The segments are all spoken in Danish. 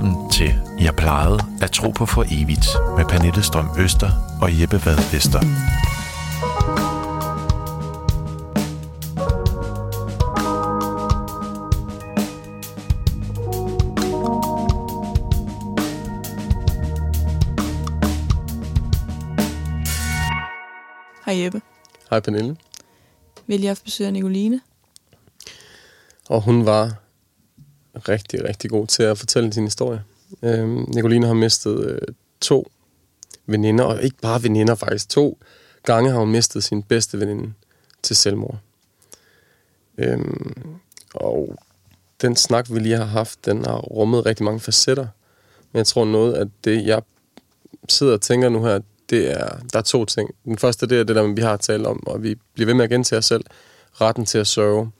velkommen til Jeg plejede at tro på for evigt med Pernille Strøm Øster og Jeppe Vad Vester. Hej Jeppe. Hej Pernille. Vi har lige haft besøg af Nicoline. Og hun var rigtig, rigtig god til at fortælle sin historie. Øh, Nicoline har mistet øh, to veninder, og ikke bare veninder faktisk. To gange har hun mistet sin bedste veninde til selvmord. Øhm, og den snak, vi lige har haft, den har rummet rigtig mange facetter. Men jeg tror noget af det, jeg sidder og tænker nu her, det er, der er to ting. Den første, det er det der, vi har talt om, og vi bliver ved med at gentage os selv. Retten til at sørge.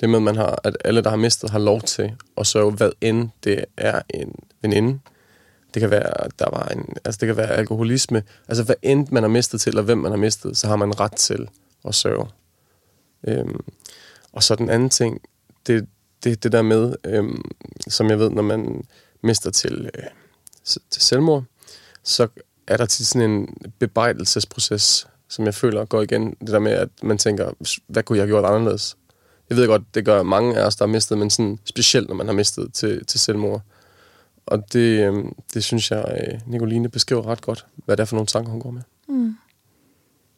Det med, at, man har, at alle, der har mistet, har lov til at sørge, hvad end det er en veninde. Det kan være, der var en, altså det kan være alkoholisme. Altså hvad end man har mistet til, eller hvem man har mistet, så har man ret til at sørge. Øhm, og så den anden ting, det det, det der med, øhm, som jeg ved, når man mister til, øh, til selvmord, så er der tit sådan en bebrejdelsesproces, som jeg føler går igen. Det der med, at man tænker, hvad kunne jeg have gjort anderledes? Jeg ved godt, det gør mange af os, der har mistet, men sådan specielt, når man har mistet til, til selvmord. Og det, øhm, det synes jeg, øh, Nicoline beskriver ret godt, hvad det er for nogle tanker, hun går med. Mm.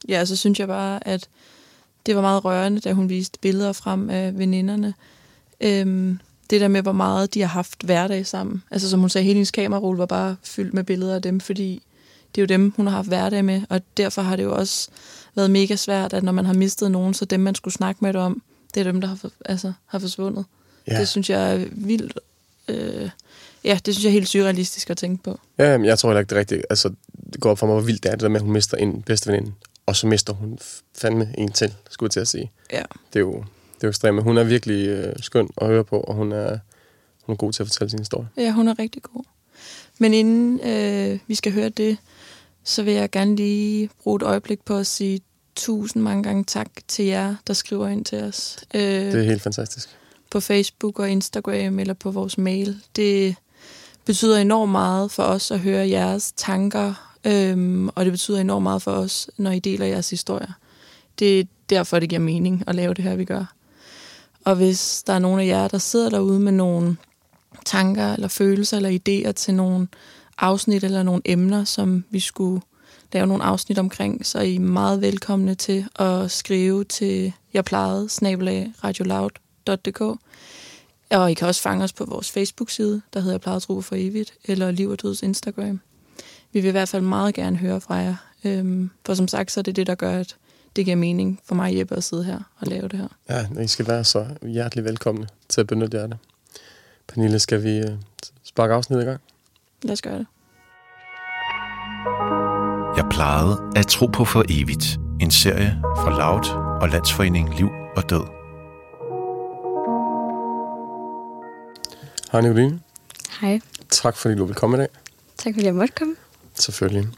Ja, så synes jeg bare, at det var meget rørende, da hun viste billeder frem af veninderne. Øhm, det der med, hvor meget de har haft hverdag sammen. Altså som hun sagde, hele hendes kamerarulle var bare fyldt med billeder af dem, fordi det er jo dem, hun har haft hverdag med, og derfor har det jo også været mega svært, at når man har mistet nogen, så dem, man skulle snakke med det om, det er dem, der har, for, altså, har forsvundet. Ja. Det synes jeg er vildt... Øh, ja, det synes jeg er helt surrealistisk at tænke på. Ja, men jeg tror heller ikke, det er rigtigt. Altså, det går op for mig, hvor vildt det er, det der med, at hun mister en bedste veninde, og så mister hun fandme en til, skulle jeg til at sige. Ja. Det er jo, det er jo ekstremt, hun er virkelig øh, skøn at høre på, og hun er, hun er god til at fortælle sin historie. Ja, hun er rigtig god. Men inden øh, vi skal høre det, så vil jeg gerne lige bruge et øjeblik på at sige tusind mange gange tak til jer, der skriver ind til os. Øh, det er helt fantastisk. På Facebook og Instagram eller på vores mail. Det betyder enormt meget for os at høre jeres tanker, øhm, og det betyder enormt meget for os, når I deler jeres historier. Det er derfor, det giver mening at lave det her, vi gør. Og hvis der er nogen af jer, der sidder derude med nogle tanker eller følelser eller idéer til nogle afsnit eller nogle emner, som vi skulle lave nogle afsnit omkring, så er I meget velkomne til at skrive til jeg plejede snabelag radioloud.dk. Og I kan også fange os på vores Facebook-side, der hedder Jeg plejede tro for evigt, eller Liv og Døds Instagram. Vi vil i hvert fald meget gerne høre fra jer. Øhm, for som sagt, så er det det, der gør, at det giver mening for mig Jeppe at sidde her og lave det her. Ja, I skal være så hjertelig velkomne til at benytte jer det. Pernille, skal vi øh, sparke afsnittet i gang? Lad os gøre det. Jeg plejede at tro på for evigt. En serie fra Loud og Landsforening Liv og Død. Hej Nicoline. Hej. Tak fordi du vil komme i dag. Tak fordi jeg måtte komme. Selvfølgelig.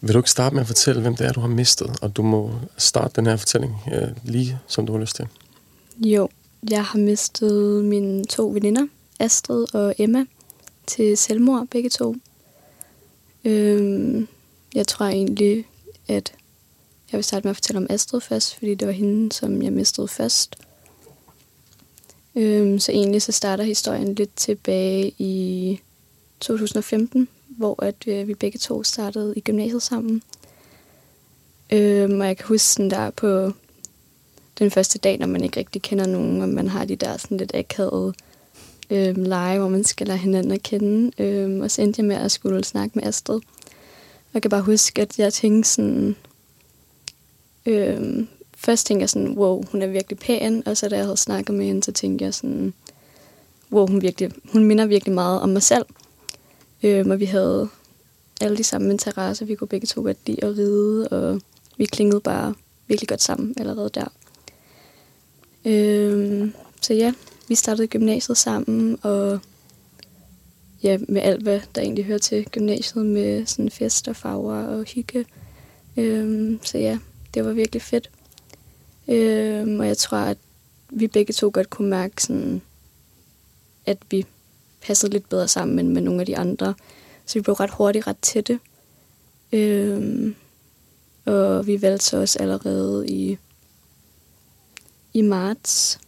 Vil du ikke starte med at fortælle, hvem det er, du har mistet? Og du må starte den her fortælling øh, lige, som du har lyst til. Jo, jeg har mistet mine to veninder, Astrid og Emma, til selvmord, begge to. Øhm, jeg tror egentlig, at jeg vil starte med at fortælle om Astrid først, fordi det var hende, som jeg mistede først. Øhm, så egentlig så starter historien lidt tilbage i 2015, hvor at øh, vi begge to startede i gymnasiet sammen. Øhm, og jeg kan huske sådan der på den første dag, når man ikke rigtig kender nogen, og man har de der sådan lidt akavede øhm, lege, hvor man skal lade hinanden at kende. Øhm, og så endte jeg med at skulle snakke med Astrid. Jeg kan bare huske, at jeg tænkte sådan... Øh, først tænkte jeg sådan, wow, hun er virkelig pæn. Og så da jeg havde snakket med hende, så tænkte jeg sådan, wow, hun, virkelig, hun minder virkelig meget om mig selv. Øh, og vi havde alle de samme interesser. Vi kunne begge to godt lide at ride, og vi klingede bare virkelig godt sammen allerede der. Øh, så ja, vi startede gymnasiet sammen, og ja, med alt, hvad der egentlig hører til gymnasiet, med sådan fester, farver og hygge. Øhm, så ja, det var virkelig fedt. Øhm, og jeg tror, at vi begge to godt kunne mærke, sådan, at vi passede lidt bedre sammen end med nogle af de andre. Så vi blev ret hurtigt ret tætte. Øhm, og vi valgte så også allerede i, i marts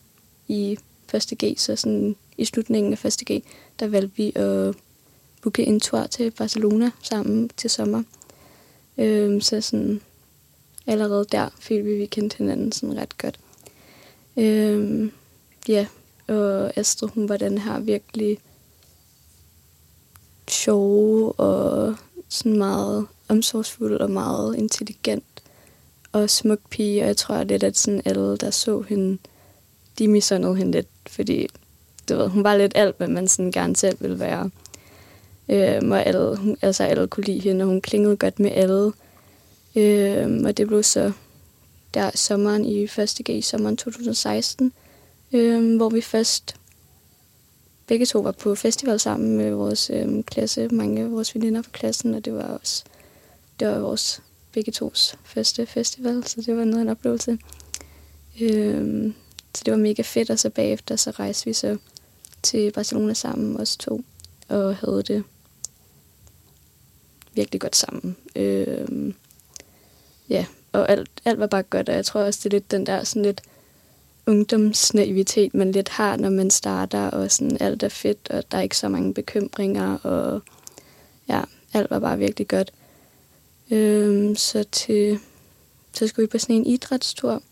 i 1. G, så sådan i slutningen af 1. G, der valgte vi at booke en tur til Barcelona sammen til sommer. Øhm, så sådan allerede der følte vi, at vi kendte hinanden sådan ret godt. Øhm, ja, og Astrid, hun var den her virkelig sjove og sådan meget omsorgsfuld og meget intelligent og smuk pige, og jeg tror lidt, at sådan alle, der så hende, de misundede hende lidt, fordi du ved, hun var lidt alt, hvad man sådan gerne selv ville være. Øhm, og alle, hun, altså alle kunne lide hende, og hun klingede godt med alle. Øhm, og det blev så der sommeren i 1. G, i sommeren 2016, øhm, hvor vi først begge to var på festival sammen med vores øhm, klasse, mange af vores veninder fra klassen, og det var også det var vores begge tos første festival, så det var noget af en oplevelse. Øhm, så det var mega fedt, og så bagefter så rejste vi så til Barcelona sammen, os to, og havde det virkelig godt sammen. Øh, ja, og alt, alt var bare godt, og jeg tror også, det er lidt den der sådan lidt ungdomsnaivitet, man lidt har, når man starter, og sådan alt er fedt, og der er ikke så mange bekymringer, og ja, alt var bare virkelig godt. Øhm, så til så skulle vi på sådan en idrætstur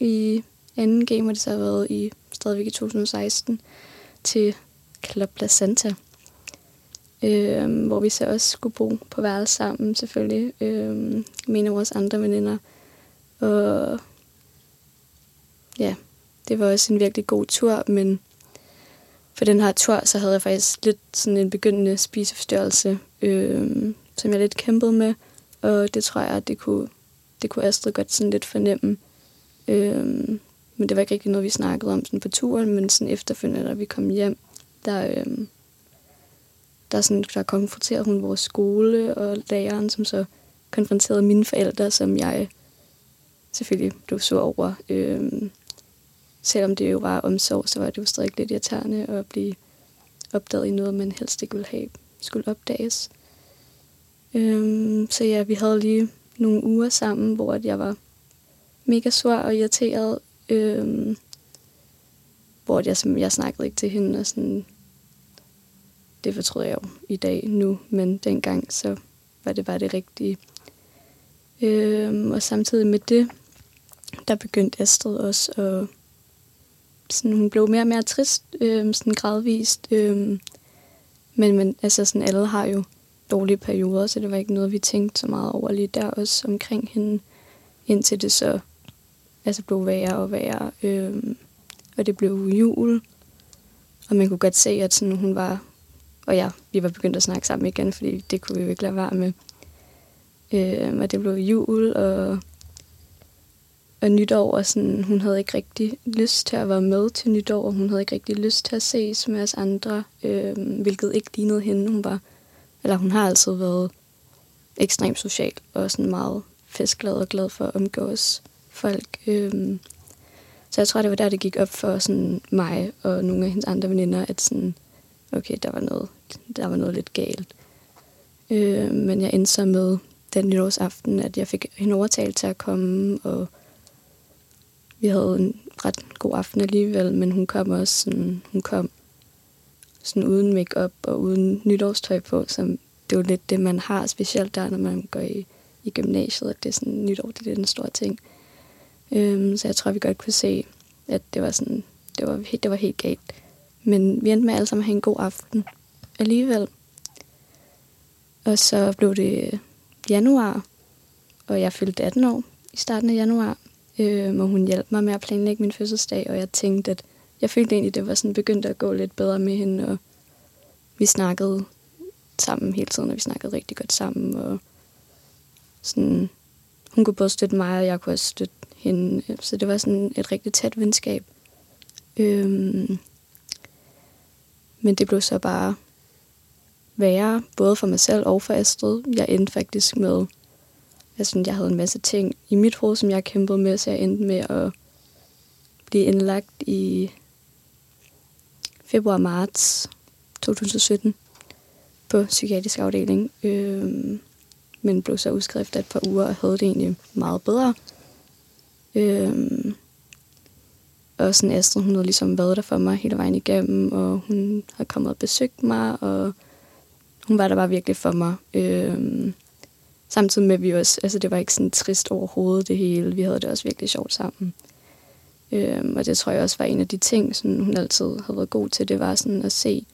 i anden game, og det så har været i stadigvæk i 2016, til Club Placenta, øh, hvor vi så også skulle bo på værelse sammen, selvfølgelig, øh, med en af vores andre veninder. Og ja, det var også en virkelig god tur, men for den her tur, så havde jeg faktisk lidt sådan en begyndende spiseforstyrrelse, øh, som jeg lidt kæmpede med, og det tror jeg, det kunne, det kunne Astrid godt sådan lidt fornemme. Øh, men det var ikke rigtig noget, vi snakkede om sådan på turen, men sådan efterfølgende, da vi kom hjem, der, øhm, der, sådan, der konfronterede hun vores skole og læreren, som så konfronterede mine forældre, som jeg selvfølgelig blev sur over. Øhm, selvom det jo var omsorg, så var det jo stadig lidt irriterende at blive opdaget i noget, man helst ikke ville have skulle opdages. Øhm, så ja, vi havde lige nogle uger sammen, hvor jeg var mega sur og irriteret. Øhm, hvor jeg, jeg snakkede ikke til hende, og sådan, det fortryder jeg jo i dag nu, men dengang så var det bare det rigtige. Øhm, og samtidig med det, der begyndte Astrid også at sådan, hun blev mere og mere trist, øhm, sådan gradvist. Øhm, men, men altså sådan, alle har jo dårlige perioder, så det var ikke noget, vi tænkte så meget over lige der også omkring hende, indtil det så altså blev værre og værre. Øh, og det blev jul, og man kunne godt se, at sådan, hun var, og ja, vi var begyndt at snakke sammen igen, fordi det kunne vi jo ikke lade være med. Øh, og det blev jul, og, og nytår, og sådan, hun havde ikke rigtig lyst til at være med til nytår, og hun havde ikke rigtig lyst til at ses med os andre, øh, hvilket ikke lignede hende. Hun var eller hun har altid været ekstremt social og sådan meget festglad og glad for at omgås folk. Øhm, så jeg tror, det var der, det gik op for sådan mig og nogle af hendes andre veninder, at sådan, okay, der var noget, der var noget lidt galt. Øh, men jeg endte så med den nytårsaften, at jeg fik hende overtalt til at komme, og vi havde en ret god aften alligevel, men hun kom også sådan, hun kom sådan uden makeup og uden nytårstøj på, som det er jo lidt det, man har, specielt der, når man går i, i gymnasiet, at det er sådan nytår, det er den store ting. Øhm, så jeg tror, vi godt kunne se, at det var sådan, det var, det var helt galt. Men vi endte med alle sammen at have en god aften alligevel. Og så blev det øh, januar, og jeg fyldte 18 år i starten af januar. øh, og hun hjalp mig med at planlægge min fødselsdag, og jeg tænkte, at jeg følte egentlig, det var sådan begyndt at gå lidt bedre med hende, og vi snakkede sammen hele tiden, og vi snakkede rigtig godt sammen, og sådan, hun kunne både støtte mig, og jeg kunne også støtte hende, så det var sådan et rigtig tæt venskab. Øhm, men det blev så bare værre, både for mig selv og for Astrid. Jeg endte faktisk med, altså jeg havde en masse ting i mit hoved, som jeg kæmpede med, så jeg endte med at blive indlagt i februar-marts 2017 på psykiatrisk afdeling. Øhm, men blev så udskrevet efter et par uger og havde det egentlig meget bedre. Øh, og sådan Astrid, hun havde ligesom været der for mig hele vejen igennem, og hun har kommet og besøgt mig, og hun var der bare virkelig for mig. Øhm, samtidig med, at vi også, altså det var ikke sådan trist overhovedet det hele, vi havde det også virkelig sjovt sammen. Øhm, og det tror jeg også var en af de ting, sådan, hun altid havde været god til, det var sådan at se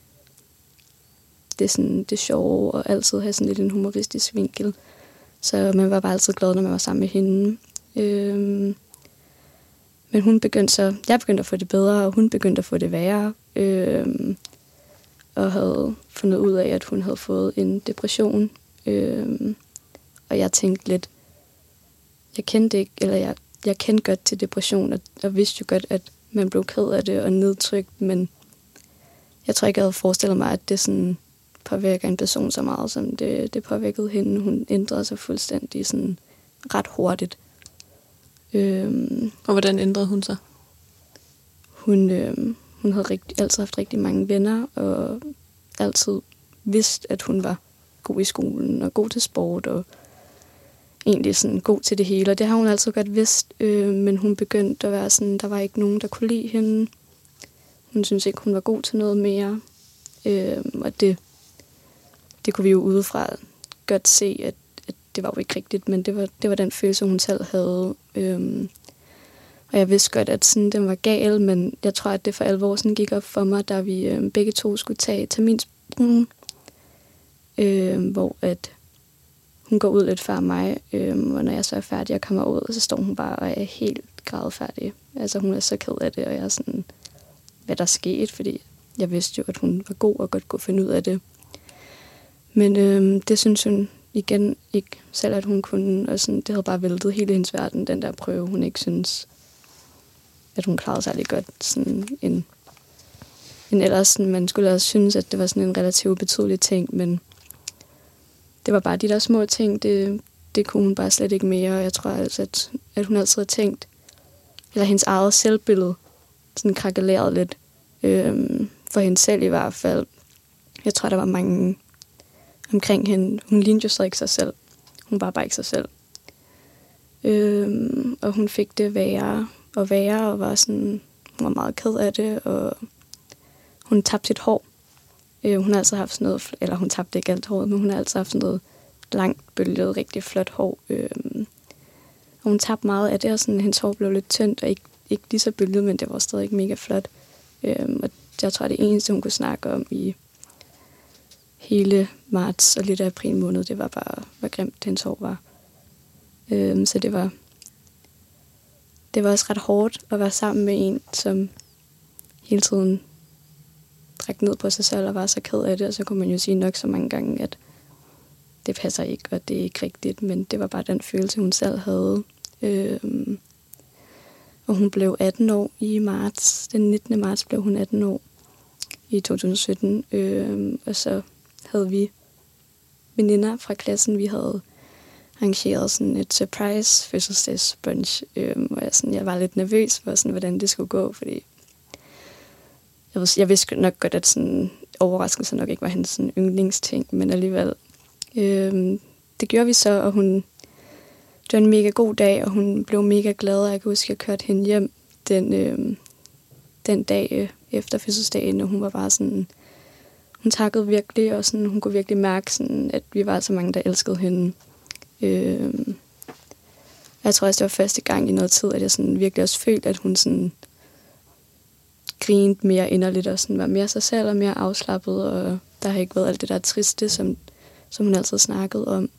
det, sådan, det sjove, og altid have sådan lidt en humoristisk vinkel. Så man var bare altid glad, når man var sammen med hende. Øhm, men hun begyndte så, jeg begyndte at få det bedre, og hun begyndte at få det værre. Øh, og havde fundet ud af, at hun havde fået en depression. Øh, og jeg tænkte lidt, jeg kendte ikke, eller jeg, jeg kendte godt til depression, og, og vidste jo godt, at man blev ked af det og nedtrykt, men jeg tror ikke, jeg havde forestillet mig, at det sådan påvirker en person så meget, som det, det påvirkede hende. Hun ændrede sig fuldstændig sådan ret hurtigt. Øhm, og hvordan ændrede hun sig? Hun, øhm, hun havde rigtig, altid haft rigtig mange venner, og altid vidst, at hun var god i skolen, og god til sport, og egentlig sådan god til det hele. Og det har hun altid godt vidst, øh, men hun begyndte at være sådan, der var ikke nogen, der kunne lide hende. Hun synes ikke, hun var god til noget mere. Øh, og det, det kunne vi jo udefra godt se, at det var jo ikke rigtigt, men det var, det var den følelse, hun selv havde. Øhm, og jeg vidste godt, at sådan, den var gal, men jeg tror, at det for alvor sådan gik op for mig, da vi øhm, begge to skulle tage terminsbrugen, øhm, hvor at hun går ud lidt før mig, øhm, og når jeg så er færdig og kommer ud, så står hun bare og er helt grædefærdig. Altså hun er så ked af det, og jeg er sådan, hvad der skete, fordi jeg vidste jo, at hun var god og godt kunne finde ud af det. Men øhm, det synes hun igen ikke selv, at hun kunne, og sådan, det havde bare væltet hele hendes verden, den der prøve, hun ikke synes, at hun klarede særlig godt. Sådan en, en ellers, sådan, man skulle også synes, at det var sådan en relativt betydelig ting, men det var bare de der små ting, det, det kunne hun bare slet ikke mere, og jeg tror altså, at, at hun altid har tænkt, eller hendes eget selvbillede, sådan krakaleret lidt, øhm, for hende selv i hvert fald. Jeg tror, der var mange omkring hende. Hun lignede jo så ikke sig selv. Hun var bare ikke sig selv. Øhm, og hun fik det værre og værre, og var sådan, hun var meget ked af det, og hun tabte sit hår. Øh, hun har altså haft sådan noget, eller hun tabte ikke alt håret, men hun har altså haft sådan noget langt, bølget, rigtig flot hår. Øhm, og hun tabte meget af det, og sådan, hendes hår blev lidt tyndt, og ikke, ikke lige så bølget, men det var stadig mega flot. Øhm, og jeg tror, det eneste, hun kunne snakke om i hele marts og lidt af april måned, det var bare, hvor grimt den sorg var. Øhm, så det var, det var også ret hårdt at være sammen med en, som hele tiden drak ned på sig selv og var så ked af det, og så kunne man jo sige nok så mange gange, at det passer ikke, og det er ikke rigtigt, men det var bare den følelse, hun selv havde. Øhm, og hun blev 18 år i marts. Den 19. marts blev hun 18 år i 2017. Øhm, og så havde vi veninder fra klassen, vi havde arrangeret sådan et surprise fødselsdagsbrunch, øhm, og jeg, sådan, jeg var lidt nervøs for, sådan, hvordan det skulle gå, fordi jeg, vidste, jeg vidste nok godt, at sådan, overraskelse nok ikke var hendes sådan, yndlingsting, men alligevel. Øhm, det gjorde vi så, og hun, det var en mega god dag, og hun blev mega glad, og jeg kan huske, at jeg kørte hende hjem den, øhm, den dag øh, efter fødselsdagen, og hun var bare sådan, hun takkede virkelig, og sådan, hun kunne virkelig mærke, sådan, at vi var så mange, der elskede hende. Øh, jeg tror også, det var første gang i noget tid, at jeg sådan virkelig også følte, at hun sådan grinede mere inderligt, og sådan var mere sig selv og mere afslappet, og der har ikke været alt det der triste, som, som hun altid snakkede om.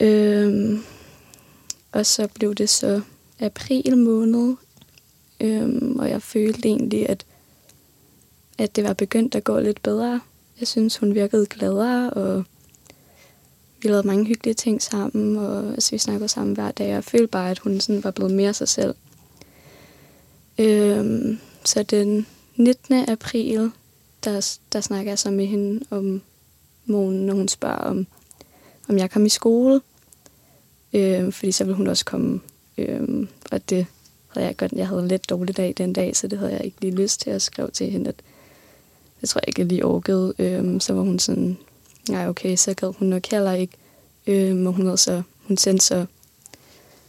Øh, og så blev det så april måned, øh, og jeg følte egentlig, at at det var begyndt at gå lidt bedre. Jeg synes, hun virkede gladere, og vi lavede mange hyggelige ting sammen, og altså, vi snakkede sammen hver dag, og jeg følte bare, at hun sådan var blevet mere sig selv. Øhm, så den 19. april, der, der snakker jeg så med hende om morgenen, når hun spørger, om, om jeg kom i skole. Øhm, fordi så ville hun også komme. Øhm, og det havde jeg godt. Jeg havde en lidt dårlig dag den dag, så det havde jeg ikke lige lyst til at skrive til hende, at jeg tror jeg ikke, jeg lige orkede. Øhm, så var hun sådan, nej okay, så gad hun nok heller ikke. Øhm, og hun, havde så, hun sendte så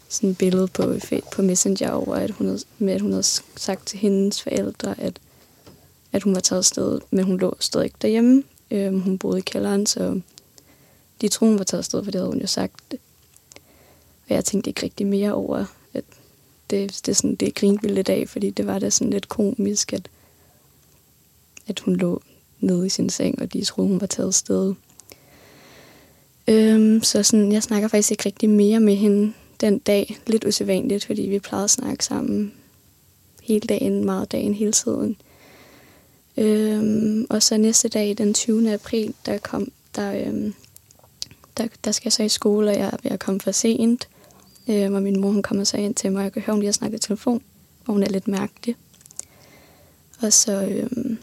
sådan et billede på, på Messenger over, at hun havde, med at hun havde sagt til hendes forældre, at, at hun var taget afsted, men hun lå stadig ikke derhjemme. Øhm, hun boede i kælderen, så de troede, hun var taget afsted, for det havde hun jo sagt. Og jeg tænkte ikke rigtig mere over, at det, det, sådan, det grinte vi lidt af, fordi det var da sådan lidt komisk, at, at hun lå nede i sin seng, og de troede, hun var taget sted. Øhm, så sådan, jeg snakker faktisk ikke rigtig mere med hende den dag. Lidt usædvanligt, fordi vi plejede at snakke sammen hele dagen, meget dagen, hele tiden. Øhm, og så næste dag, den 20. april, der kom, der, øhm, der, der skal jeg så i skole, og jeg er ved at komme for sent. Øhm, og min mor, hun kommer så ind til mig, og jeg kan høre, hun lige har snakket i telefon, og hun er lidt mærkelig. Og så, øhm,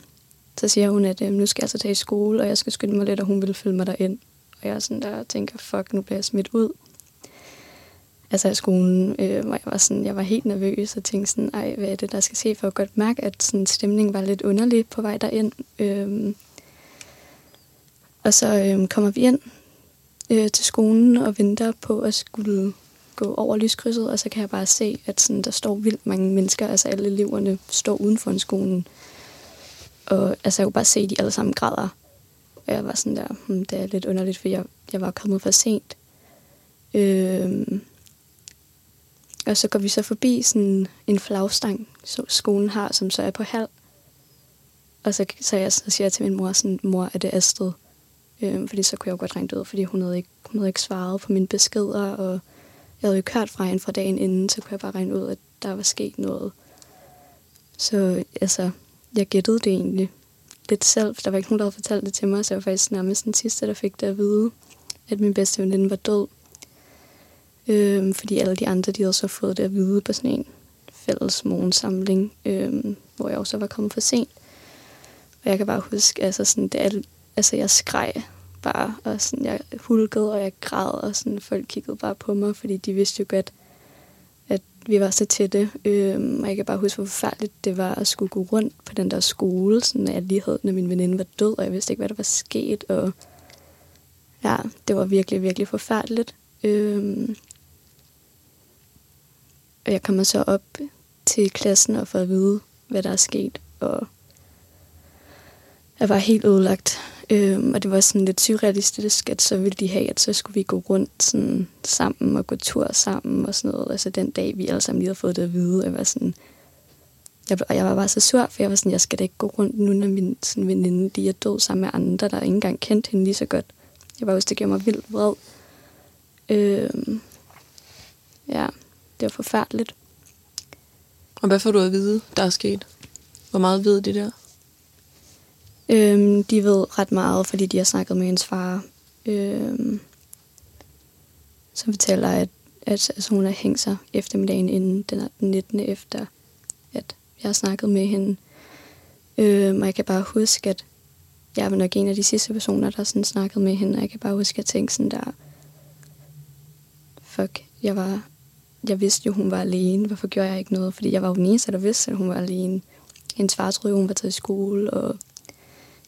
så siger hun, at øhm, nu skal jeg så tage i skole, og jeg skal skynde mig lidt, og hun vil følge mig derind. Og jeg er sådan der og tænker, fuck, nu bliver jeg smidt ud. Altså i skolen, øh, hvor jeg var, sådan, jeg var helt nervøs og tænkte sådan, ej, hvad er det, der skal ske? For at godt mærke, at sådan, stemningen var lidt underlig på vej derind. Øh, og så øh, kommer vi ind øh, til skolen og venter på at skulle gå over lyskrydset, og så kan jeg bare se, at sådan, der står vildt mange mennesker, altså alle eleverne står uden for en skolen. Og altså, jeg kunne bare se, at de alle sammen græder. Og jeg var sådan der, hm, det er lidt underligt, for jeg, jeg var kommet for sent. Øhm, og så går vi så forbi sådan en flagstang, som skolen har, som så er på halv. Og så, så, jeg, så siger jeg til min mor, sådan, mor, er det Astrid? Øhm, fordi så kunne jeg jo godt regne det ud, fordi hun havde, ikke, hun havde ikke svaret på mine beskeder, og jeg havde jo kørt fra hende fra dagen inden, så kunne jeg bare regne ud, at der var sket noget. Så altså, jeg gættede det egentlig lidt selv. Der var ikke nogen, der havde fortalt det til mig, så jeg var faktisk nærmest den sidste, der fik det at vide, at min bedste veninde var død. Øhm, fordi alle de andre, de havde så fået det at vide på sådan en fælles morgensamling, øhm, hvor jeg også var kommet for sent. Og jeg kan bare huske, altså sådan, det er, altså jeg skreg bare, og sådan, jeg hulkede, og jeg græd, og sådan, folk kiggede bare på mig, fordi de vidste jo godt, at vi var så tætte. Øhm, og jeg kan bare huske, hvor forfærdeligt det var at skulle gå rundt på den der skole, sådan, at jeg lige havde, når min veninde var død, og jeg vidste ikke, hvad der var sket, og ja, det var virkelig, virkelig forfærdeligt. Øhm, og jeg kommer så op til klassen og får at vide, hvad der er sket, og jeg var helt ødelagt. Øhm, og det var sådan lidt surrealistisk, at så ville de have, at så skulle vi gå rundt sådan, sammen og gå tur sammen og sådan noget. Altså den dag, vi alle sammen lige havde fået det at vide. Jeg var sådan, jeg, og jeg var bare så sur, for jeg var sådan, jeg skal da ikke gå rundt nu, når min sådan, veninde de er død sammen med andre, der ikke engang kendte hende lige så godt. Jeg var også, det gjorde mig vildt vred. Øhm, ja, det var forfærdeligt. Og hvad får du at vide, der er sket? Hvor meget ved de der? Øhm, de ved ret meget, fordi de har snakket med hendes far, øhm, som fortæller, at, at altså, hun har hængt sig eftermiddagen inden den, 19. efter, at jeg har snakket med hende. Øhm, og jeg kan bare huske, at jeg var nok en af de sidste personer, der sådan snakkede med hende, og jeg kan bare huske, at jeg tænkte sådan der, fuck, jeg var, jeg vidste jo, hun var alene. Hvorfor gjorde jeg ikke noget? Fordi jeg var jo den eneste, der vidste, at hun var alene. Hendes far troede, hun var taget i skole, og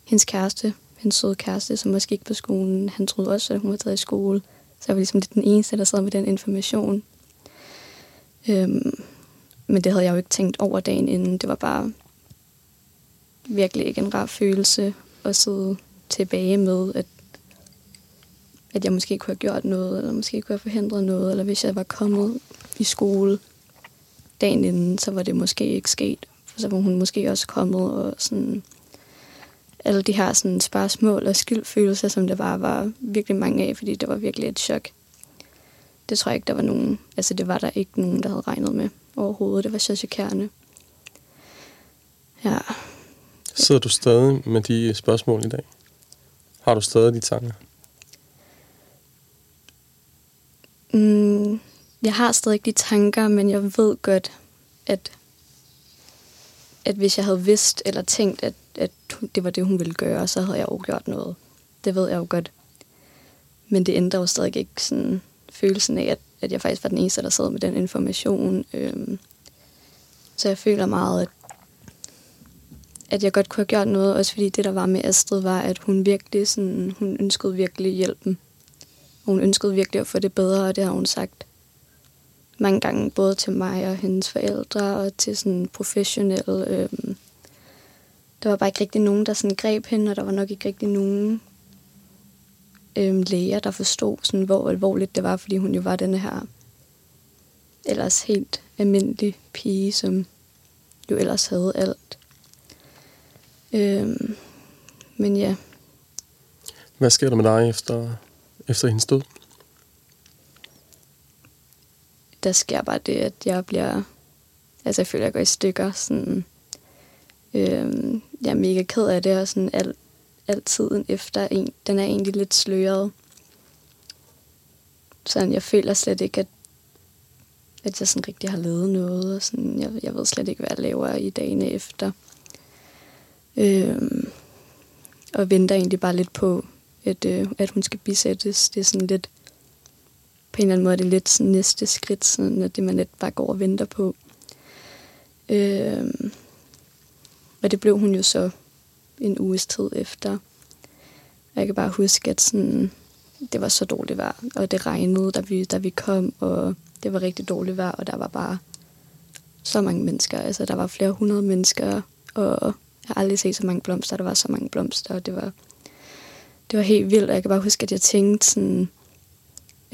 hendes kæreste, hendes søde kæreste, som måske ikke på skolen, han troede også, at hun var taget i skole. Så jeg var ligesom den eneste, der sad med den information. Øhm, men det havde jeg jo ikke tænkt over dagen inden. Det var bare virkelig ikke en rar følelse at sidde tilbage med, at, at jeg måske kunne have gjort noget, eller måske kunne have forhindret noget, eller hvis jeg var kommet i skole dagen inden, så var det måske ikke sket. For så var hun måske også kommet og sådan alle de her sådan, spørgsmål og skyldfølelser, som der bare var virkelig mange af, fordi det var virkelig et chok. Det tror jeg ikke, der var nogen, altså det var der ikke nogen, der havde regnet med overhovedet. Det var så chokerende. Ja. Sidder du stadig med de spørgsmål i dag? Har du stadig de tanker? Mm, jeg har stadig de tanker, men jeg ved godt, at, at hvis jeg havde vidst eller tænkt, at at det var det, hun ville gøre, så havde jeg jo gjort noget. Det ved jeg jo godt. Men det ændrer jo stadig ikke sådan følelsen af, at, at jeg faktisk var den eneste, der sad med den information. Øhm, så jeg føler meget, at, at jeg godt kunne have gjort noget, også fordi det, der var med Astrid, var, at hun virkelig sådan, hun ønskede virkelig hjælpen. Hun ønskede virkelig at få det bedre, og det har hun sagt mange gange, både til mig og hendes forældre, og til sådan professionelle. Øh, Der var bare ikke rigtig nogen, der sådan greb hende, og der var nok ikke rigtig nogen øh, læger, der forstod, sådan, hvor alvorligt det var, fordi hun jo var den her ellers helt almindelig pige, som jo ellers havde alt. Øh, men ja. Hvad sker der med dig efter, efter hendes død? Der sker bare det, at jeg bliver... Altså, jeg føler, at jeg går i stykker. Sådan, øh, jeg er mega ked af det, og sådan alt, alt tiden efter en, den er egentlig lidt sløret. Sådan, jeg føler slet ikke, at, at jeg sådan rigtig har lavet noget. Og sådan, jeg, jeg ved slet ikke, hvad jeg laver i dagene efter. Øh, og venter egentlig bare lidt på, at, øh, at hun skal bisættes. Det er sådan lidt, på en eller anden måde, det lidt sådan næste skridt, sådan at det man lidt bare går og venter på. Øh, og det blev hun jo så en uges tid efter. Jeg kan bare huske, at sådan, det var så dårligt vejr, og det regnede, da vi, da vi kom, og det var rigtig dårligt vejr, og der var bare så mange mennesker. Altså, der var flere hundrede mennesker, og jeg har aldrig set så mange blomster, der var så mange blomster, og det var, det var helt vildt. Og jeg kan bare huske, at jeg tænkte sådan,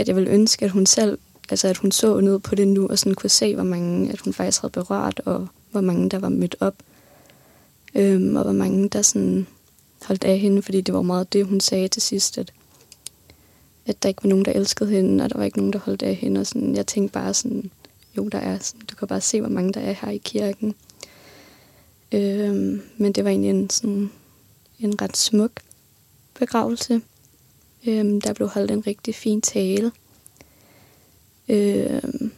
at jeg ville ønske, at hun selv, altså at hun så ned på det nu, og sådan kunne se, hvor mange, at hun faktisk havde berørt, og hvor mange, der var mødt op. Øhm, og hvor mange, der sådan holdt af hende, fordi det var meget det, hun sagde til sidst, at, at der ikke var nogen, der elskede hende, og der var ikke nogen, der holdt af hende. Og sådan, jeg tænkte bare sådan, jo, der er sådan, du kan bare se, hvor mange der er her i kirken. Øhm, men det var egentlig en, sådan, en ret smuk begravelse. Øhm, der blev holdt en rigtig fin tale. Øhm,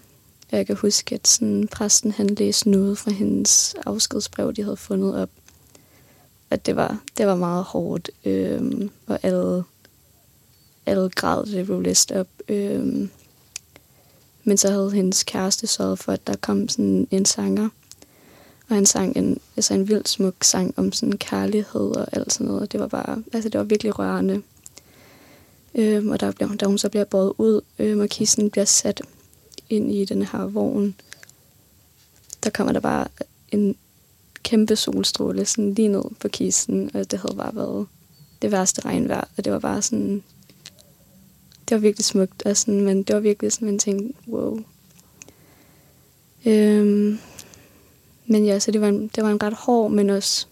jeg kan huske, at sådan, præsten han læste noget fra hendes afskedsbrev, de havde fundet op. At det var, det var meget hårdt, øhm, og alle, alle græd, det blev læst op. Øhm, men så havde hendes kæreste sørget for, at der kom sådan en sanger, og han sang en, altså en vild smuk sang om sådan kærlighed og alt sådan noget. Og det var bare, altså det var virkelig rørende. Øhm, og der, bliver, da hun så bliver båret ud, øhm, og kisten bliver sat ind i den her vogn, der kommer der bare en kæmpe solstråle sådan lige ned på kisten, og det havde bare været det værste regnvejr, og det var bare sådan, det var virkelig smukt, og sådan, men det var virkelig sådan, man tænkte, wow. Øhm, men ja, så det var en, det var en ret hård, men også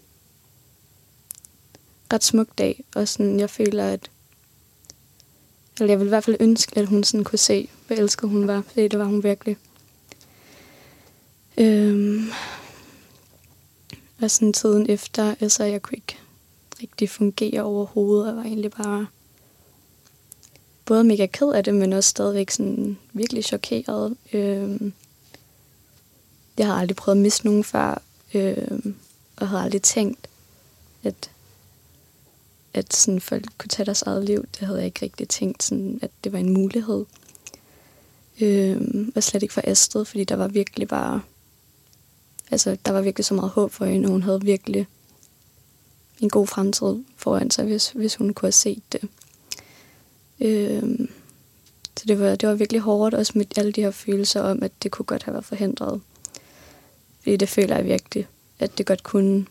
ret smuk dag. Og sådan, jeg føler, at eller jeg ville i hvert fald ønske, at hun sådan kunne se, hvor elsket hun var. Fordi det var hun virkelig. Øhm, og sådan tiden efter, altså jeg kunne ikke rigtig fungere overhovedet. Jeg var egentlig bare både mega ked af det, men også stadigvæk sådan virkelig chokeret. Øhm, jeg havde aldrig prøvet at miste nogen før, øhm, og havde aldrig tænkt, at, at sådan folk kunne tage deres eget liv. Det havde jeg ikke rigtig tænkt, sådan, at det var en mulighed. Øhm, og slet ikke for Astrid, fordi der var virkelig bare... Altså, der var virkelig så meget håb for hende, og hun havde virkelig en god fremtid foran sig, hvis, hvis hun kunne have set det. Øhm, så det var, det var virkelig hårdt, også med alle de her følelser om, at det kunne godt have været forhindret. Fordi det føler jeg virkelig, at det godt kunne.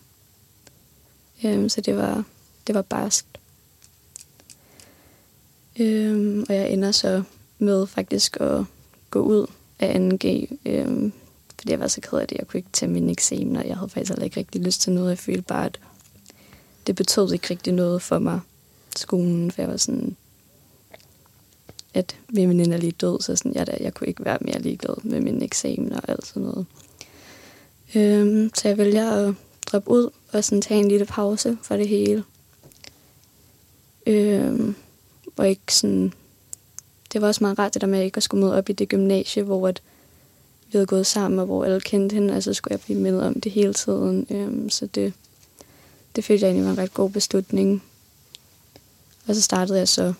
Øhm, så det var, det var barskt. Øhm, og jeg ender så med faktisk at gå ud af 2G, øhm, fordi jeg var så ked af det, jeg kunne ikke tage min eksamen, og jeg havde faktisk heller ikke rigtig lyst til noget. Jeg følte bare, at det betød ikke rigtig noget for mig, skolen, for jeg var sådan, at min veninde er lige død, så sådan, jeg, der, jeg kunne ikke være mere ligeglad med min eksamen og alt sådan noget. Øhm, så jeg vælger at droppe ud og sådan tage en lille pause for det hele. Øh, og ikke sådan... Det var også meget rart det der med, at jeg ikke at skulle møde op i det gymnasie, hvor at vi havde gået sammen, og hvor alle kendte hende, og så skulle jeg blive med om det hele tiden. Øh, så det, det følte jeg egentlig var en ret god beslutning. Og så startede jeg så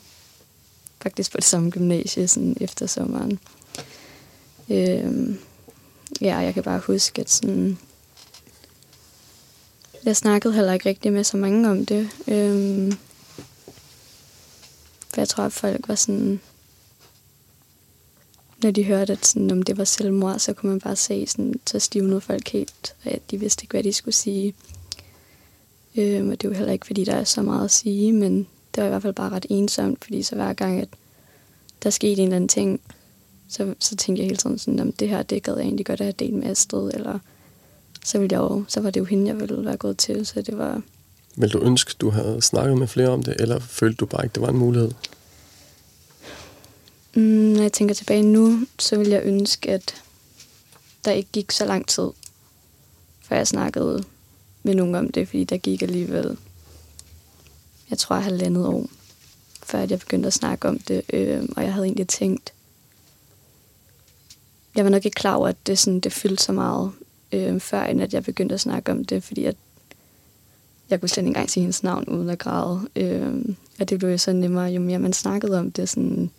faktisk på det samme gymnasie sådan efter sommeren. Øh, ja, jeg kan bare huske, at sådan, jeg snakkede heller ikke rigtig med så mange om det. Øh, for jeg tror, at folk var sådan... Når de hørte, at sådan, om det var selvmord, så kunne man bare se, sådan, så stivnede folk helt, og at de vidste ikke, hvad de skulle sige. Øhm, og det var heller ikke, fordi der er så meget at sige, men det var i hvert fald bare ret ensomt, fordi så hver gang, at der skete en eller anden ting, så, så tænkte jeg hele tiden sådan, om det her, det gad jeg egentlig godt at have delt med Astrid, eller så, ville jeg jo, så var det jo hende, jeg ville være gået til, så det var... Vil du ønske, du havde snakket med flere om det, eller følte du bare ikke, det var en mulighed? Mm, når jeg tænker tilbage nu, så vil jeg ønske, at der ikke gik så lang tid, før jeg snakkede med nogen om det, fordi der gik alligevel, jeg tror, halvandet år, før jeg begyndte at snakke om det, øh, og jeg havde egentlig tænkt, jeg var nok ikke klar over, at det, sådan, det fyldte så meget, øh, før end at jeg begyndte at snakke om det, fordi at jeg kunne slet ikke engang sige hendes navn uden at græde. Øh, og det blev jo så nemmere, jo mere man snakkede om det, sådan,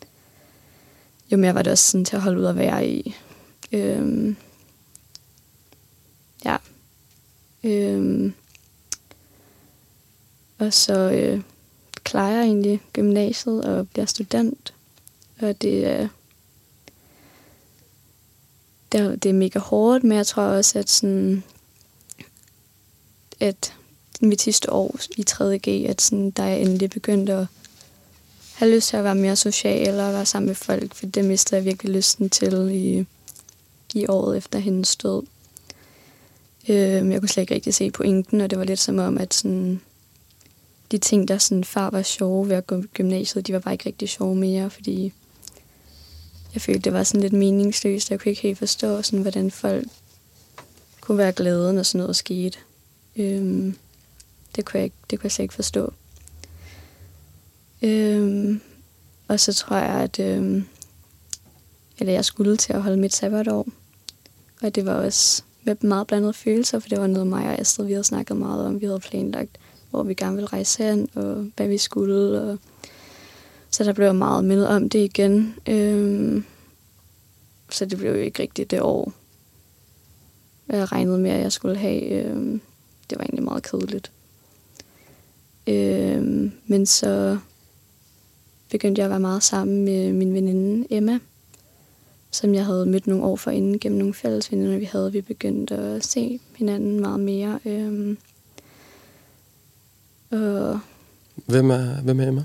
jo mere var det også sådan til at holde ud at være i. Øh, ja. Øh, og så øh, klarer jeg egentlig gymnasiet og bliver student. Og det er... Øh, det, det er mega hårdt, men jeg tror også, at sådan, at mit sidste år i 3.G, at sådan, der jeg endelig begyndte at have lyst til at være mere social og være sammen med folk, for det mistede jeg virkelig lysten til i, i året efter hendes død. Øh, jeg kunne slet ikke rigtig se pointen, og det var lidt som om, at sådan, de ting, der sådan, far var sjove ved at gå gymnasiet, de var bare ikke rigtig sjove mere, fordi jeg følte, det var sådan lidt meningsløst. Jeg kunne ikke helt forstå, sådan, hvordan folk kunne være glade, når sådan noget skete. Øhm, det, kunne jeg ikke, det kunne jeg slet ikke forstå. Øhm, og så tror jeg, at øhm, eller jeg skulle til at holde mit sabbatår. Og det var også med meget blandede følelser, for det var noget mig og Astrid, vi havde snakket meget om. Vi havde planlagt, hvor vi gerne ville rejse hen, og hvad vi skulle, og så der blev meget mindet om det igen. Øhm, så det blev jo ikke rigtigt det år, jeg regnede med, at jeg skulle have. Øhm, det var egentlig meget kedeligt. Øhm, men så begyndte jeg at være meget sammen med min veninde Emma, som jeg havde mødt nogle år forinden gennem nogle fælles veninder, vi havde. Vi begyndte at se hinanden meget mere. Øhm, og hvem, er, hvem er Emma?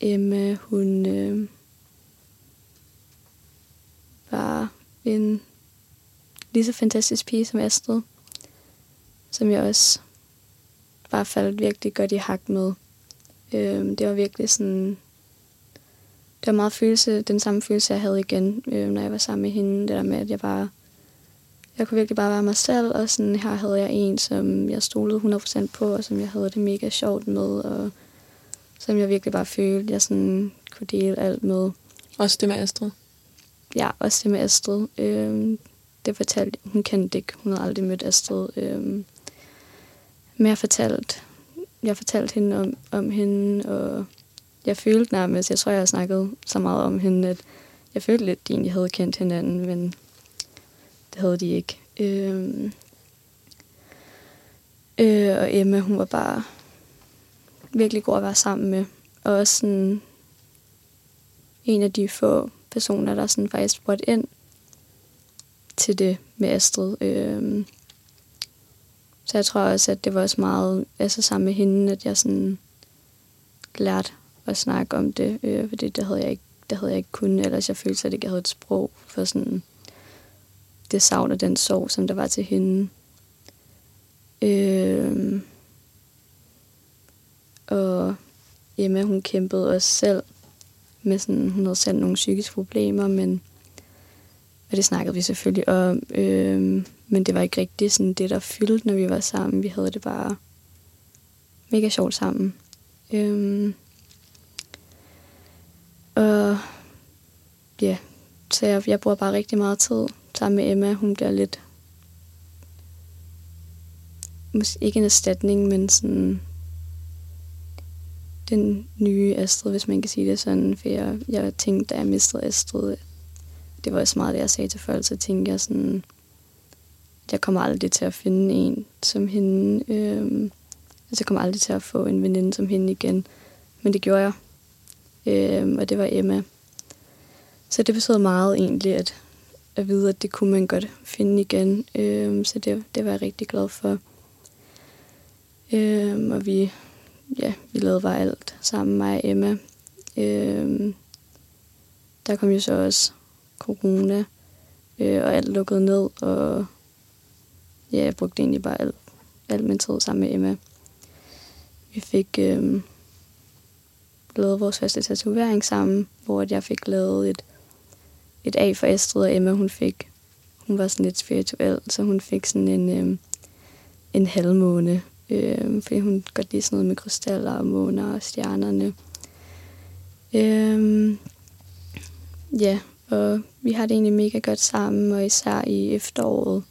Emma, hun øh, var en lige så fantastisk pige som Astrid, som jeg også bare faldt virkelig godt i hak med. Øh, det var virkelig sådan... Det var meget følelse, den samme følelse, jeg havde igen, øh, når jeg var sammen med hende. Det der med, at jeg bare... Jeg kunne virkelig bare være mig selv, og sådan her havde jeg en, som jeg stolede 100% på, og som jeg havde det mega sjovt med, og som jeg virkelig bare følte, jeg sådan kunne dele alt med. Også det med Astrid? Ja, også det med Astrid. Øhm, det fortalte, hun kendte ikke, hun havde aldrig mødt Astrid. Øhm, men jeg fortalte, jeg fortalte hende om, om hende, og jeg følte nærmest, jeg tror, jeg har snakket så meget om hende, at jeg følte lidt, at de egentlig havde kendt hinanden, men det havde de ikke. Øhm, øh, og Emma, hun var bare virkelig god at være sammen med. Og også sådan en af de få personer, der sådan faktisk spurgte ind til det med Astrid. Øhm, så jeg tror også, at det var også meget altså sammen med hende, at jeg sådan lærte at snakke om det, øh, fordi det havde jeg ikke, det havde jeg ikke kunnet, ellers jeg følte, at jeg ikke havde et sprog for sådan det savn og den sorg, som der var til hende. Øh, og Emma, hun kæmpede også selv med sådan, hun havde selv nogle psykiske problemer, men og det snakkede vi selvfølgelig om, øh, men det var ikke rigtig sådan det, der fyldte, når vi var sammen. Vi havde det bare mega sjovt sammen. Øh, og ja, så jeg, jeg bruger bare rigtig meget tid sammen med Emma. Hun bliver lidt, måske ikke en erstatning, men sådan den nye Astrid, hvis man kan sige det sådan. For jeg, jeg tænkte, da jeg mistede Astrid, det var også meget det, jeg sagde til folk, så tænkte jeg sådan, jeg kommer aldrig til at finde en som hende. Øh, altså, jeg kommer aldrig til at få en veninde som hende igen. Men det gjorde jeg. Øh, og det var Emma. Så det betød meget egentlig, at, at vide, at det kunne man godt finde igen. Øh, så det, det var jeg rigtig glad for. Øh, og vi, ja, vi lavede bare alt sammen, mig og Emma. Øh, der kom jo så også corona, øh, og alt lukkede ned, og ja, jeg brugte egentlig bare alt, alt min tid sammen med Emma. Vi fik øh, lavet vores første tatovering sammen, hvor jeg fik lavet et, et A for Astrid, og Emma hun fik, hun var sådan lidt spirituel, så hun fik sådan en, øh, en halvmåne, øh, fordi hun godt lide sådan noget med krystaller og måner og stjernerne. Øh, ja, og vi har det egentlig mega godt sammen, og især i efteråret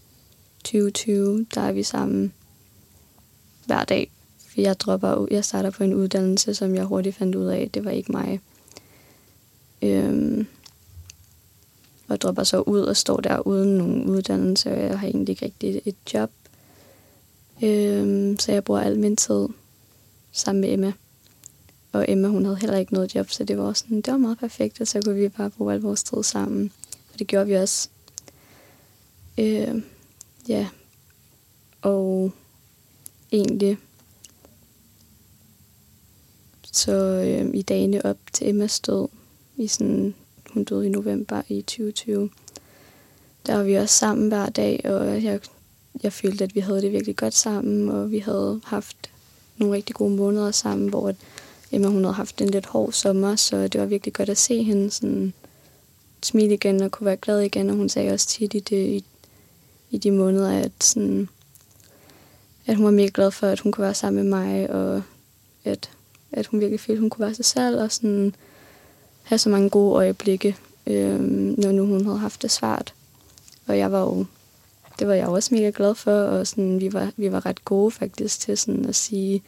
2020, der er vi sammen hver dag. For jeg dropper jeg starter på en uddannelse, som jeg hurtigt fandt ud af, det var ikke mig. Øhm, og dropper så ud og står der uden nogen uddannelse, og jeg har egentlig ikke rigtig et job. Øhm, så jeg bruger al min tid sammen med Emma. Og Emma, hun havde heller ikke noget job, så det var sådan, det var meget perfekt, og så kunne vi bare bruge al vores tid sammen. Og det gjorde vi også. Øhm, ja. Og egentlig så øh, i dagene op til Emmas død, i sådan, hun døde i november i 2020, der var vi også sammen hver dag, og jeg, jeg følte, at vi havde det virkelig godt sammen, og vi havde haft nogle rigtig gode måneder sammen, hvor Emma hun havde haft en lidt hård sommer, så det var virkelig godt at se hende sådan smile igen og kunne være glad igen, og hun sagde også tit i, det, i, i de måneder, at, sådan, at hun var mega glad for, at hun kunne være sammen med mig, og at, at hun virkelig følte, at hun kunne være sig selv, og sådan have så mange gode øjeblikke, øh, når nu hun havde haft det svært. Og jeg var jo, det var jeg også mega glad for, og sådan, vi, var, vi var ret gode faktisk til sådan at sige,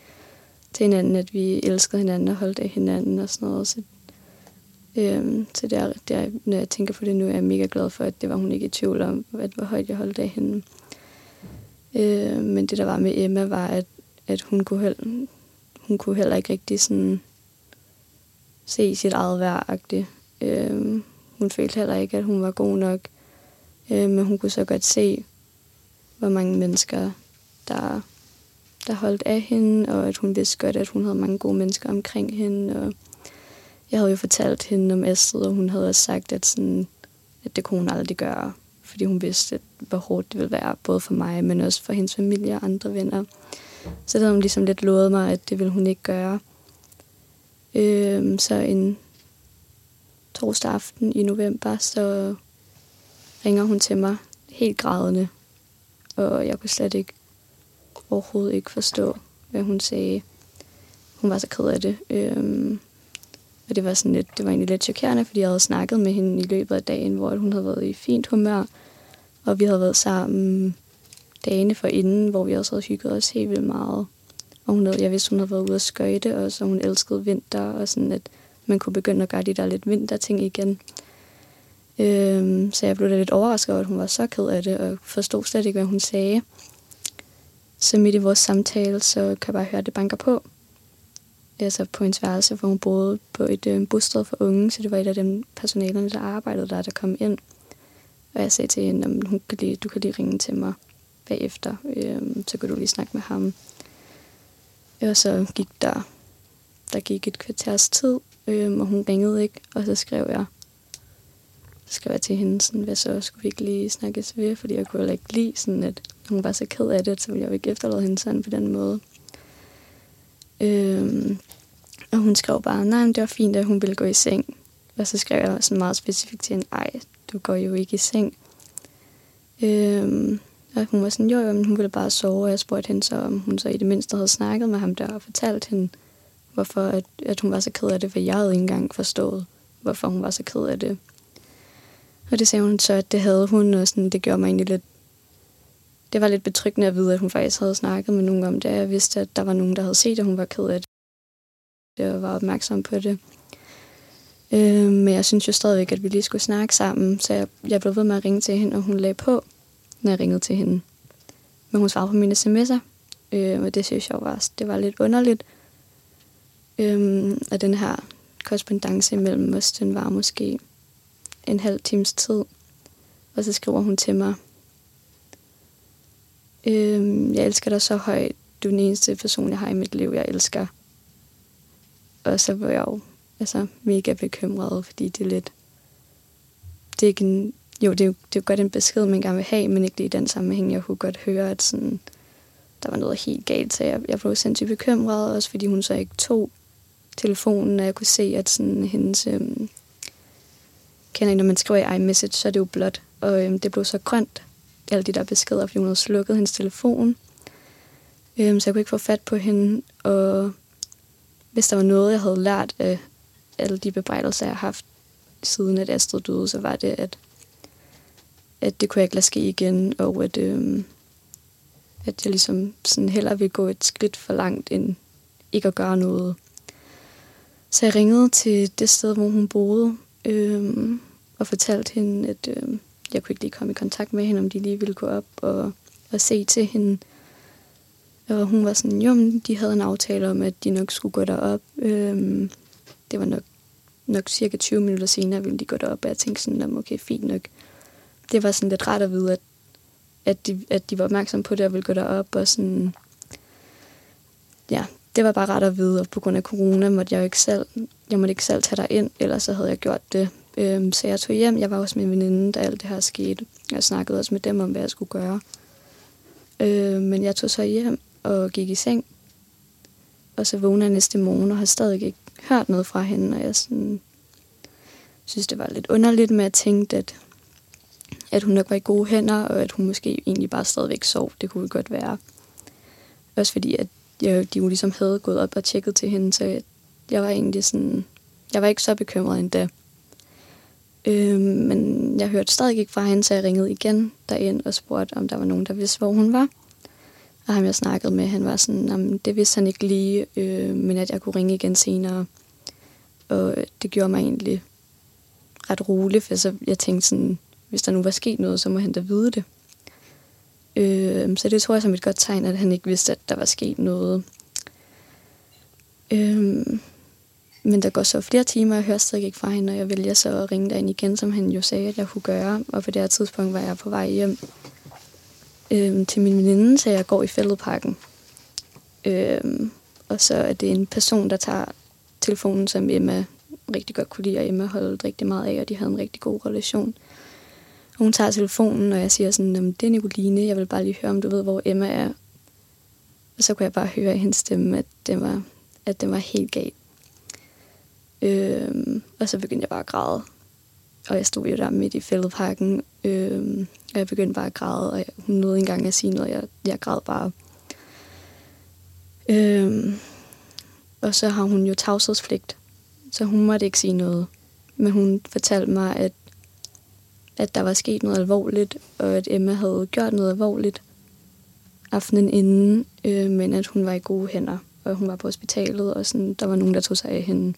til hinanden, at vi elskede hinanden og holdt af hinanden og sådan noget. Så, øhm, så det er, det er, når jeg tænker på det nu, er jeg mega glad for, at det var hun ikke i tvivl om, at hvor højt jeg holdt af hende. Øh, men det, der var med Emma, var, at, at hun, kunne heller, hun kunne heller ikke rigtig sådan se sit eget værd. Øh, hun følte heller ikke, at hun var god nok. Øh, men hun kunne så godt se, hvor mange mennesker, der der holdt af hende, og at hun vidste godt, at hun havde mange gode mennesker omkring hende. Og jeg havde jo fortalt hende om Astrid, og hun havde også sagt, at, sådan, at det kunne hun aldrig gøre, fordi hun vidste, at, hvor hårdt det ville være, både for mig, men også for hendes familie og andre venner. Så det havde hun ligesom lidt lovet mig, at det ville hun ikke gøre. Øhm, så en torsdag aften i november, så ringer hun til mig helt grædende, og jeg kunne slet ikke overhovedet ikke forstå, hvad hun sagde. Hun var så ked af det. Øhm, og det var, sådan lidt, det var egentlig lidt chokerende, fordi jeg havde snakket med hende i løbet af dagen, hvor hun havde været i fint humør. Og vi havde været sammen dagene for inden, hvor vi også havde hygget os helt vildt meget. Og hun havde, jeg vidste, hun havde været ude at skøjte, og så hun elskede vinter, og sådan at man kunne begynde at gøre de der lidt vinterting igen. Øhm, så jeg blev da lidt overrasket over, at hun var så ked af det, og forstod slet ikke, hvad hun sagde. Så midt i vores samtale, så kan jeg bare høre, at det banker på. Altså på en værelse, hvor hun boede på et øh, bosted for unge, så det var et af dem personalerne, der arbejdede der, der kom ind. Og jeg sagde til hende, at hun kan lige, du kan lige ringe til mig bagefter, øh, så kan du lige snakke med ham. Og så gik der, der gik et kvarters tid, øh, og hun ringede ikke, og så skrev jeg, så skrev jeg til hende, sådan, hvad så, skulle vi ikke lige snakkes ved, fordi jeg kunne ikke lide sådan, at hun var så ked af det, så ville jeg jo ikke efterlade hende sådan på den måde. Øhm, og hun skrev bare, nej, men det var fint, at hun ville gå i seng. Og så skrev jeg sådan meget specifikt til hende, ej, du går jo ikke i seng. Øhm, og hun var sådan, jo, jo, men hun ville bare sove, og jeg spurgte hende så, om hun så i det mindste havde snakket med ham der og fortalt hende, hvorfor at, at hun var så ked af det, for jeg havde ikke engang forstået, hvorfor hun var så ked af det. Og det sagde hun så, at det havde hun, og sådan, det gjorde mig egentlig lidt det var lidt betryggende at vide, at hun faktisk havde snakket med nogen om det. Jeg vidste, at der var nogen, der havde set, at hun var ked af det, og var opmærksom på det. Øh, men jeg synes jo stadigvæk, at vi lige skulle snakke sammen, så jeg, jeg blev ved med at ringe til hende, og hun lagde på, når jeg ringede til hende. men hun svarede på mine sms'er, øh, og det synes jeg var, det var lidt underligt. Øh, og den her korrespondence mellem os, den var måske en halv times tid. Og så skriver hun til mig, øh, jeg elsker dig så højt, du er den eneste person, jeg har i mit liv, jeg elsker. Og så var jeg jo altså, mega bekymret, fordi det er lidt... Det er ikke en, jo, det er jo, det er jo godt en besked, man gerne vil have, men ikke lige i den sammenhæng. Jeg kunne godt høre, at sådan, der var noget helt galt, så jeg, jeg blev sindssygt bekymret, også fordi hun så ikke tog telefonen, og jeg kunne se, at sådan, hendes... Øhm, kender I, når man skriver i iMessage, så er det jo blåt, og øhm, det blev så grønt, alle de der beskeder, fordi hun havde slukket hendes telefon. Øhm, så jeg kunne ikke få fat på hende, og hvis der var noget, jeg havde lært af alle de bebrejdelser, jeg har haft siden at Astrid døde, så var det, at, at det kunne jeg ikke lade ske igen, og at, øhm, at jeg ligesom sådan hellere ville gå et skridt for langt, end ikke at gøre noget. Så jeg ringede til det sted, hvor hun boede, øhm, og fortalte hende, at øhm, jeg kunne ikke lige komme i kontakt med hende, om de lige ville gå op og, og se til hende. Og hun var sådan, jo, de havde en aftale om, at de nok skulle gå derop. Øhm, det var nok, nok cirka 20 minutter senere, ville de gå derop, og jeg tænkte sådan, okay, fint nok. Det var sådan lidt rart at vide, at, at, de, at de var opmærksomme på det, og ville gå derop, og sådan, ja, det var bare rart at vide, og på grund af corona måtte jeg jo ikke selv, jeg måtte ikke selv tage dig ind, ellers så havde jeg gjort det. Øhm, så jeg tog hjem, jeg var også med min veninde, da alt det her skete. Jeg snakkede også med dem om, hvad jeg skulle gøre. Øh, men jeg tog så hjem og gik i seng, og så vågner jeg næste morgen og har stadig ikke hørt noget fra hende, og jeg sådan, synes, det var lidt underligt med at tænke, at, at hun nok var i gode hænder, og at hun måske egentlig bare stadigvæk sov. Det kunne godt være. Også fordi, at jeg, de jo ligesom havde gået op og tjekket til hende, så jeg, jeg var egentlig sådan... Jeg var ikke så bekymret endda. Øh, men jeg hørte stadig ikke fra hende, så jeg ringede igen derind og spurgte, om der var nogen, der vidste, hvor hun var. Og ham, jeg snakkede med, han var sådan, det vidste han ikke lige, øh, men at jeg kunne ringe igen senere. Og det gjorde mig egentlig ret roligt, for så jeg tænkte sådan, hvis der nu var sket noget, så må han da vide det. Øh, så det tror jeg som et godt tegn, at han ikke vidste, at der var sket noget. Øh, men der går så flere timer, og jeg hører stadig ikke fra hende, og jeg vælger så at ringe derind igen, som han jo sagde, at jeg kunne gøre. Og på det her tidspunkt var jeg på vej hjem øh, til min veninde, så jeg går i fældeparken. Øh, og så er det en person, der tager telefonen, som Emma rigtig godt kunne lide, og Emma holdt rigtig meget af, og de havde en rigtig god relation. Og hun tager telefonen, og jeg siger sådan, det er Nicoline, jeg vil bare lige høre, om du ved, hvor Emma er. Og så kunne jeg bare høre i hendes stemme, at det var, at det var helt galt. Øh, og så begyndte jeg bare at græde. Og jeg stod jo der midt i fældeparken, øh, og jeg begyndte bare at græde, og jeg, hun nåede ikke engang at sige noget, jeg, jeg græd bare. Øh, og så har hun jo tavshedspligt, så hun måtte ikke sige noget. Men hun fortalte mig, at, at der var sket noget alvorligt, og at Emma havde gjort noget alvorligt aftenen inden, øh, men at hun var i gode hænder, og hun var på hospitalet, og sådan, der var nogen, der tog sig af hende.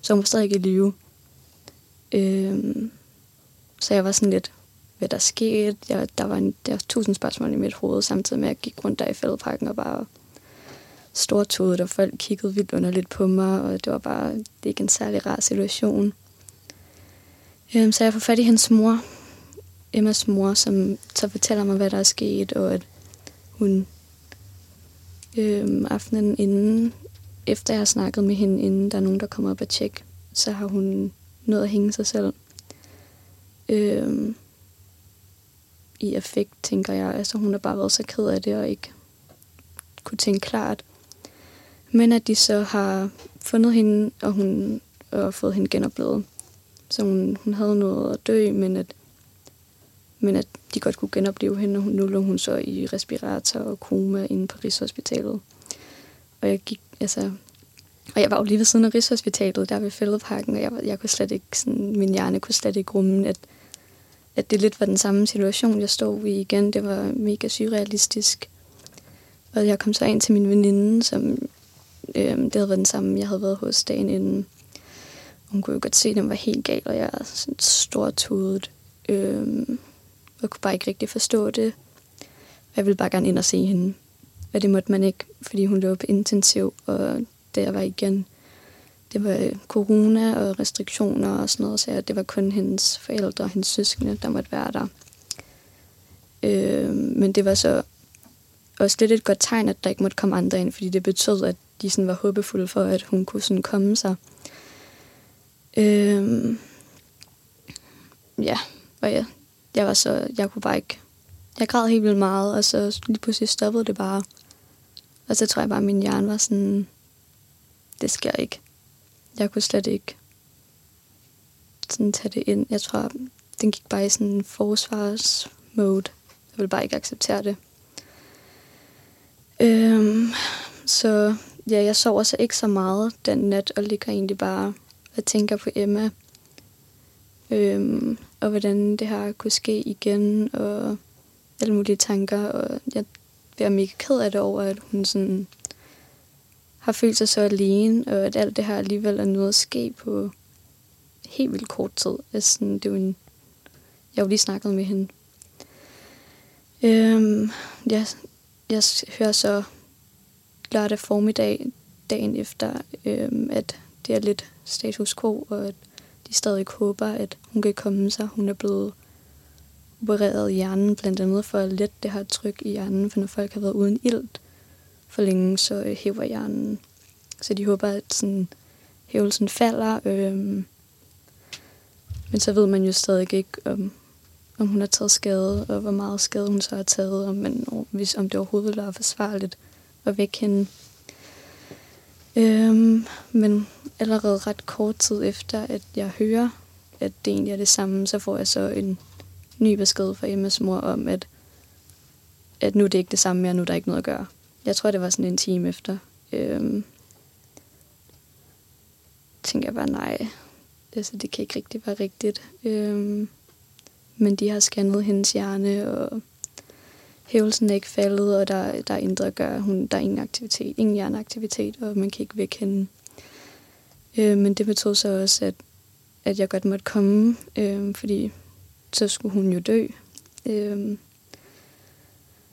Så hun var stadig i live. Øh, så jeg var sådan lidt, hvad der skete. Jeg, der, var en, der var tusind spørgsmål i mit hoved, samtidig med at jeg gik rundt der i fældeparken og bare stortodet, og folk kiggede vildt underligt på mig, og det var bare det er ikke en særlig rar situation. Øhm, så jeg får fat i hendes mor, Emmas mor, som så fortæller mig, hvad der er sket, og at hun øhm, aftenen inden, efter jeg har snakket med hende, inden der er nogen, der kommer op og tjekke, så har hun nået at hænge sig selv. Øhm, I effekt, tænker jeg. Altså, hun har bare været så ked af det, og ikke kunne tænke klart. Men at de så har fundet hende, og hun og fået hende genoplevet. Så hun, hun havde noget at dø, men at, men at de godt kunne genopleve hende, og hun, nu lå hun så i respirator og koma inde på Rigshospitalet. Og jeg gik, altså, og jeg var jo lige ved siden af Rigshospitalet, der ved Fældeparken, og jeg, jeg kunne slet ikke, sådan, min hjerne kunne slet ikke rumme, at, at det lidt var den samme situation, jeg stod i igen. Det var mega surrealistisk. Og jeg kom så ind til min veninde, som øh, det havde været den samme, jeg havde været hos dagen inden. Hun kunne jo godt se, at den var helt gal, og jeg er sådan tudet. Øh, og kunne bare ikke rigtig forstå det. Jeg ville bare gerne ind og se hende. Og det måtte man ikke, fordi hun lå på intensiv, og der var igen, det var øh, corona og restriktioner og sådan noget, så det var kun hendes forældre og hendes søskende, der måtte være der. Øh, men det var så også lidt et godt tegn, at der ikke måtte komme andre ind, fordi det betød, at de sådan var håbefulde for, at hun kunne sådan komme sig. Øh, ja, og ja, jeg var så, jeg kunne bare ikke, jeg græd helt vildt meget, og så lige pludselig stoppede det bare. Og så tror jeg bare, at min hjerne var sådan, det sker ikke. Jeg kunne slet ikke sådan tage det ind. Jeg tror, den gik bare i sådan en forsvarsmode. Jeg ville bare ikke acceptere det. Øhm, så ja, jeg sover så ikke så meget den nat, og ligger egentlig bare og tænker på Emma. Øhm, og hvordan det her kunne ske igen, og alle mulige tanker. Og jeg bliver mega ked af det over, at hun sådan har følt sig så alene, og at alt det her alligevel er noget at ske på helt vildt kort tid. Altså, sådan, det er jo en, jeg har jo lige snakket med hende. Øhm, jeg, jeg hører så lørdag formiddag, dagen efter, øhm, at det er lidt status quo, og at de stadig håber, at hun kan komme sig. Hun er blevet opereret i hjernen, blandt andet for at lette det her tryk i hjernen, for når folk har været uden ilt for længe, så øh, hæver hjernen. Så de håber, at sådan, hævelsen falder. Øh, men så ved man jo stadig ikke, om, om hun har taget skade, og hvor meget skade hun så har taget, om, man, hvis, om det overhovedet ville være forsvarligt at vække hende. Øhm, men allerede ret kort tid efter, at jeg hører, at det egentlig er det samme, så får jeg så en ny besked fra Emmas mor om, at, at nu er det ikke det samme mere, nu er der ikke noget at gøre. Jeg tror, det var sådan en time efter. Øhm, tænker jeg bare, nej, altså, det kan ikke rigtig være rigtigt. Øhm, men de har scannet hendes hjerne, og hævelsen er ikke faldet, og der, der er indre gøre. Hun, der er ingen aktivitet, ingen hjerneaktivitet, og man kan ikke vække hende. Øh, men det betød så også, at, at jeg godt måtte komme, øh, fordi så skulle hun jo dø. Øh,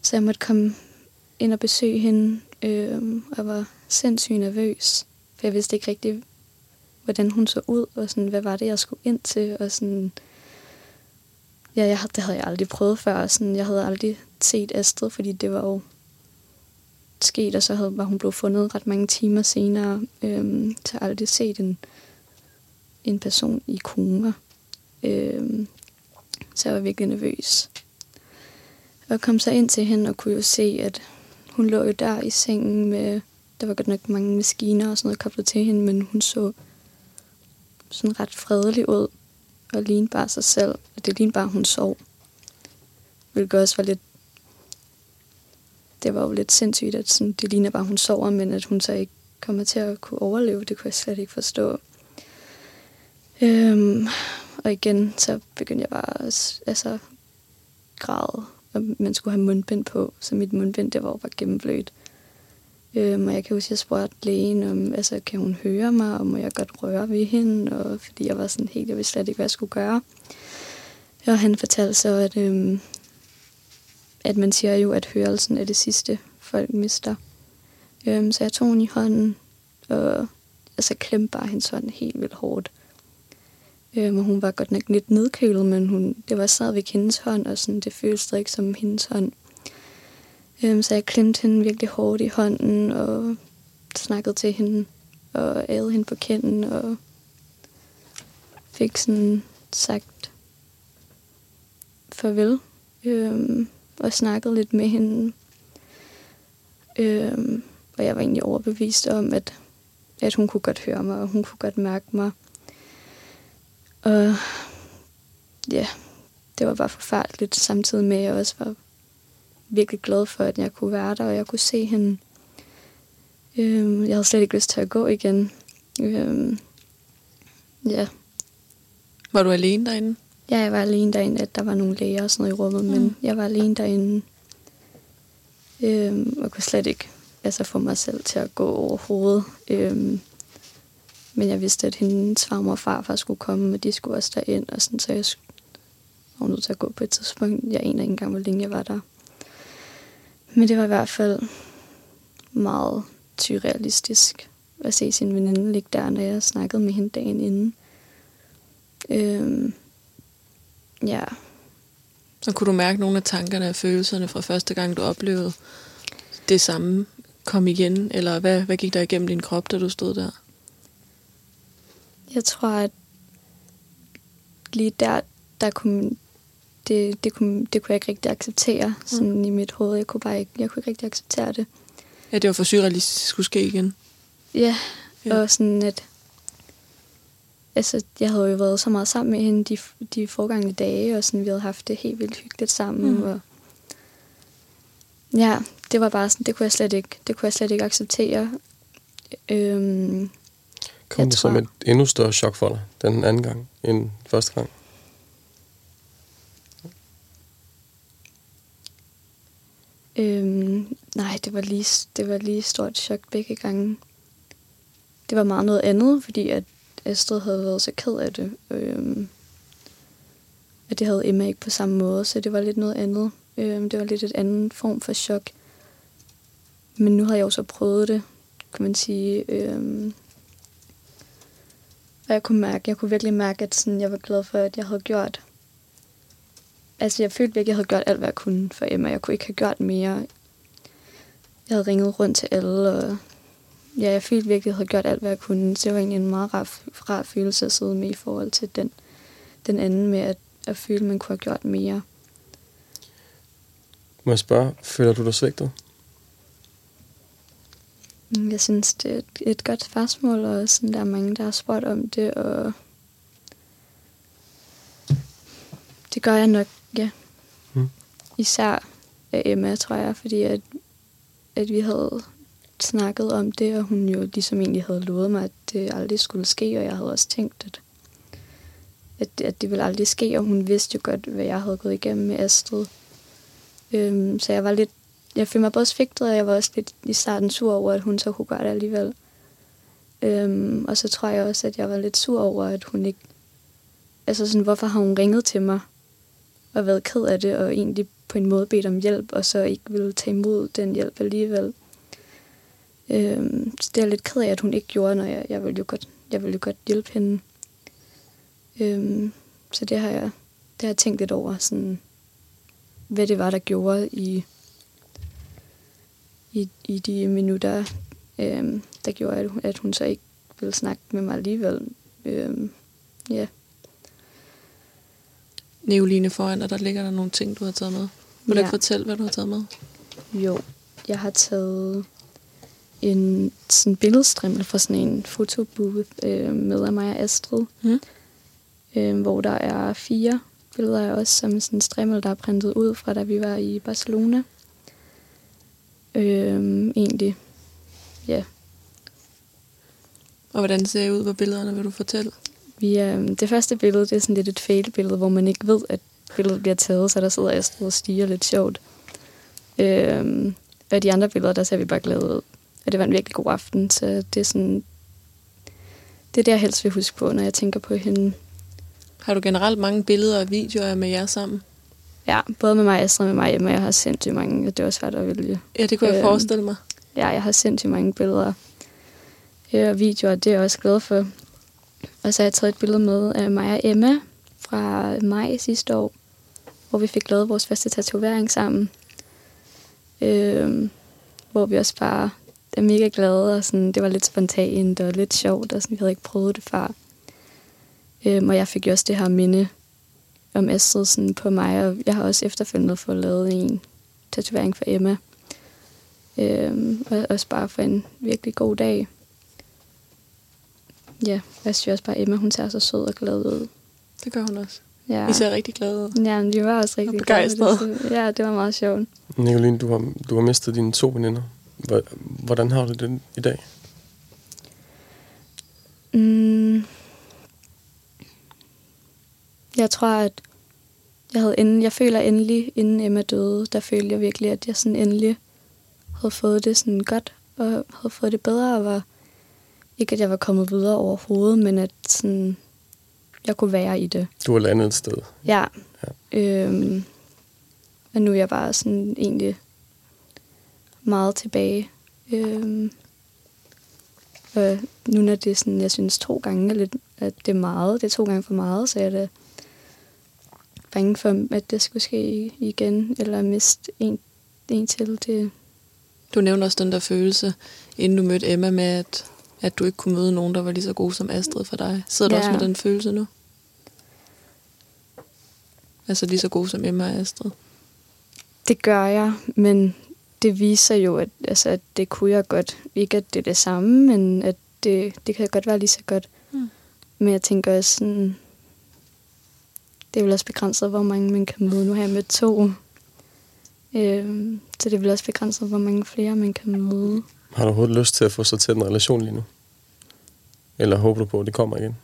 så jeg måtte komme ind og besøge hende, øh, og var sindssygt nervøs, for jeg vidste ikke rigtig, hvordan hun så ud, og sådan, hvad var det, jeg skulle ind til, og sådan, ja, jeg, det havde jeg aldrig prøvet før, og sådan, jeg havde aldrig set Astrid, fordi det var jo sket, og så havde, var hun blevet fundet ret mange timer senere, øhm, så jeg aldrig set en, en person i koma. Øhm, så jeg var virkelig nervøs. Og kom så ind til hende og kunne jo se, at hun lå jo der i sengen med, der var godt nok mange maskiner og sådan noget koblet til hende, men hun så sådan ret fredelig ud og lignede bare sig selv. Og det lignede bare, at hun sov. Hvilket også var lidt det var jo lidt sindssygt, at sådan, det ligner bare, at hun sover, men at hun så ikke kommer til at kunne overleve, det kunne jeg slet ikke forstå. Øhm, og igen, så begyndte jeg bare at altså, græde, og man skulle have mundbind på, så mit mundbind, der var bare gennemblødt. Øhm, og jeg kan huske, at jeg spurgte lægen, om, altså, kan hun høre mig, og må jeg godt røre ved hende, og, fordi jeg var sådan helt, jeg vidste slet ikke, hvad jeg skulle gøre. Og han fortalte så, at øhm, at man siger jo, at hørelsen er det sidste, folk mister. Øhm, så jeg tog hende i hånden, og altså, klemte bare hendes hånd helt vildt hårdt. Øhm, og hun var godt nok lidt nedkølet, men hun, det var stadigvæk hendes hånd, og sådan, det føltes stadig som hendes hånd. Øhm, så jeg klemte hende virkelig hårdt i hånden, og snakkede til hende, og ædede hende på kinden, og fik sådan sagt farvel. Øhm, og snakkede lidt med hende. Øhm, og jeg var egentlig overbevist om, at, at hun kunne godt høre mig, og hun kunne godt mærke mig. Og ja, det var bare forfærdeligt, samtidig med, at jeg også var virkelig glad for, at jeg kunne være der, og jeg kunne se hende. Øhm, jeg havde slet ikke lyst til at gå igen. Øhm, ja. Var du alene derinde? Ja, jeg var alene derinde, at der var nogle læger og sådan noget i rummet, mm. men jeg var alene derinde. Øhm, og kunne slet ikke altså, få mig selv til at gå overhovedet. Øhm, men jeg vidste, at hendes farmor og farfar skulle komme, og de skulle også derind, og sådan, så jeg var nødt til at gå på et tidspunkt. Jeg aner ikke engang, hvor længe jeg var der. Men det var i hvert fald meget tyrealistisk at se sin veninde ligge der, når jeg snakkede med hende dagen inden. Øhm, ja, Så kunne du mærke nogle af tankerne og følelserne fra første gang, du oplevede det samme kom igen? Eller hvad, hvad gik der igennem din krop, da du stod der? Jeg tror, at lige der, der kunne, det, det, kunne, det kunne jeg ikke rigtig acceptere sådan mm. i mit hoved. Jeg kunne bare ikke, jeg kunne ikke rigtig acceptere det. Ja, det var for surrealistisk skulle ske igen. Ja, Ja. og sådan at... Altså, jeg havde jo været så meget sammen med hende de, de forgangne dage, og sådan, vi havde haft det helt vildt hyggeligt sammen. Mm. Mm. Og ja, det var bare sådan, det kunne jeg slet ikke, det kunne jeg slet ikke acceptere. Øhm, Kom Jeg det som et endnu større chok for dig, den anden gang, end første gang? øhm, nej, det var, lige, det var lige stort chok begge gange. Det var meget noget andet, fordi at Astrid havde været så ked af det. Øhm, at det havde Emma ikke på samme måde, så det var lidt noget andet. Øhm, det var lidt et anden form for chok. Men nu har jeg jo så prøvet det, kan man sige. Øhm, og jeg kunne mærke, jeg kunne virkelig mærke, at sådan, jeg var glad for, at jeg havde gjort. Altså, jeg følte virkelig, at jeg havde gjort alt, hvad jeg kunne for Emma. Jeg kunne ikke have gjort mere. Jeg havde ringet rundt til alle, og ja, jeg følte virkelig, at jeg havde gjort alt, hvad jeg kunne. Så det var egentlig en meget rar, rar følelse at sidde med i forhold til den, den anden med at, at føle, at man kunne have gjort mere. Må jeg spørge, føler du dig svigtet? Mm, Jeg synes, det er et, et godt spørgsmål, og sådan, der er mange, der har spurgt om det, og det gør jeg nok, ja. Mm. Især af Emma, tror jeg, fordi at, at vi havde snakket om det, og hun jo ligesom egentlig havde lovet mig, at det aldrig skulle ske, og jeg havde også tænkt, at, at, at det ville aldrig ske, og hun vidste jo godt, hvad jeg havde gået igennem med Astrid. Øhm, så jeg var lidt jeg følte mig både svigtet, og jeg var også lidt i starten sur over, at hun så kunne gøre det alligevel. Øhm, og så tror jeg også, at jeg var lidt sur over, at hun ikke... Altså sådan, hvorfor har hun ringet til mig og været ked af det, og egentlig på en måde bedt om hjælp, og så ikke ville tage imod den hjælp alligevel. Øhm, så det er jeg lidt ked af, at hun ikke gjorde, når jeg, jeg ville jo godt, jeg ville jo godt hjælpe hende. Øhm, så det har jeg, det har jeg tænkt lidt over, sådan, hvad det var, der gjorde i, i, i de minutter, øhm, der gjorde, at hun, at hun så ikke ville snakke med mig alligevel. Øhm, ja. Neoline foran dig, der ligger der nogle ting, du har taget med. Vil du Ja. ikke fortælle, hvad du har taget med? Jo, jeg har taget en sådan billedstrimmel fra sådan en fotobooth øh, med af mig og Astrid, Mm. øh, hvor der er fire billeder af os som sådan en strimmel, der er printet ud fra, da vi var i Barcelona. Øh, egentlig, ja. Og hvordan ser I ud på billederne, vil du fortælle? Vi, øh, det første billede, det er sådan lidt et fail-billede, hvor man ikke ved, at billedet bliver taget, så der sidder Astrid og stiger lidt sjovt. Øh, og de andre billeder, der ser vi bare glade ud. Og det var en virkelig god aften, så det er sådan... Det er det, jeg helst vil huske på, når jeg tænker på hende. Har du generelt mange billeder og videoer med jer sammen? Ja, både med mig, Astrid og med mig hjemme, jeg har sindssygt mange, det var svært at vælge. Ja, det kunne jeg Øhm, forestille mig. Ja, jeg har sindssygt mange billeder øh, og videoer, det er jeg også glad for. Og så har jeg taget et billede med af mig og Emma fra maj sidste år, hvor vi fik lavet vores første tatovering sammen. Øh, hvor vi også bare er mega glade, og sådan, det var lidt spontant og lidt sjovt, og sådan, vi havde ikke prøvet det før. Øh, og jeg fik jo også det her minde om Astrid sådan, på mig, og jeg har også efterfølgende fået lavet en tatovering for Emma. Øhm, og også bare for en virkelig god dag. Ja, jeg synes også bare, Emma hun ser så sød og glad ud. Det gør hun også. Ja, I ser rigtig glade ud. ja men de var også rigtig Og begejstrede. det. Ja, det var meget sjovt. Nicoline, du har, du har mistet dine to veninder. Hvor- Hvordan har du det i dag? Mm. Jeg tror, at jeg, havde enden, jeg føler endelig, inden Emma døde, der følte jeg virkelig, at jeg sådan endelig havde fået det sådan godt, og havde fået det bedre, og var, ikke at jeg var kommet videre overhovedet, men at sådan, jeg kunne være i det. Du er landet et sted. Ja. Øhm, og nu er jeg bare sådan egentlig meget tilbage. Øhm, og nu når det er sådan, jeg synes to gange, er lidt, at det er meget, det er to gange for meget, så er det bange for, at det skulle ske igen, eller miste en, en til. Det. Du nævner også den der følelse, inden du mødte Emma, med at, at du ikke kunne møde nogen, der var lige så god som Astrid for dig. Sidder du Ja. også med den følelse nu? Altså lige så god som Emma og Astrid? Det gør jeg, men det viser jo, at, altså, at det kunne jeg godt. Ikke at det er det samme, men at det, det kan godt være lige så godt. Mm. Men jeg tænker også sådan, det er vel også begrænset, hvor mange man kan møde. Nu har jeg mødt to. Øhm, så det er vel også begrænset, hvor mange flere man kan møde. Har du overhovedet lyst til at få så tæt en relation lige nu? Eller håber du på, at det kommer igen?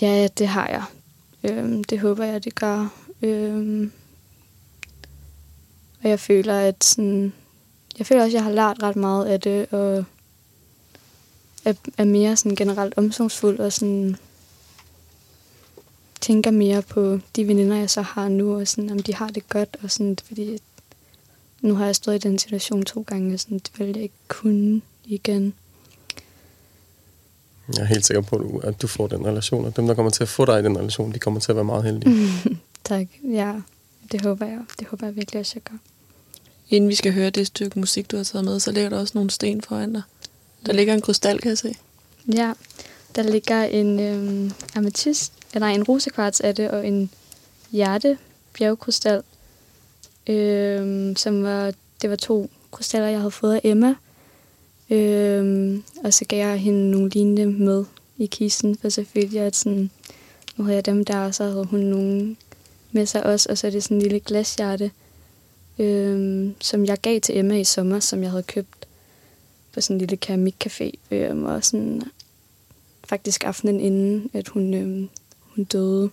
Ja, det har jeg. Øhm, det håber jeg, det gør. Øhm, og jeg føler, at sådan, jeg føler også, at jeg har lært ret meget af det, og er, er mere sådan generelt omsorgsfuld, og sådan tænker mere på de veninder, jeg så har nu, og sådan, om de har det godt, og sådan, fordi nu har jeg stået i den situation to gange, og sådan, det vil jeg ikke kunne igen. Jeg er helt sikker på, at du- at du får den relation, og dem, der kommer til at få dig i den relation, de kommer til at være meget heldige. Tak. Ja, det håber jeg. Det håber jeg virkelig også, jeg gør. Inden vi skal høre det stykke musik, du har taget med, så ligger der også nogle sten foran dig. Der ligger en krystal, kan jeg se. Ja, der ligger en øhm, amethyst, eller en rosekvarts er det, og en hjerte bjergkrystal, øhm, som var, det var to krystaller, jeg havde fået af Emma. Øhm, og så gav jeg hende nogle lignende med i kisten, for så følte jeg, at sådan, nu havde jeg dem der, og så havde hun nogle med sig også, og så er det sådan en lille glashjerte, øhm, som jeg gav til Emma i sommer, som jeg havde købt på sådan en lille keramikcafé, øhm, og sådan faktisk aftenen inden, at hun, øhm, hun døde,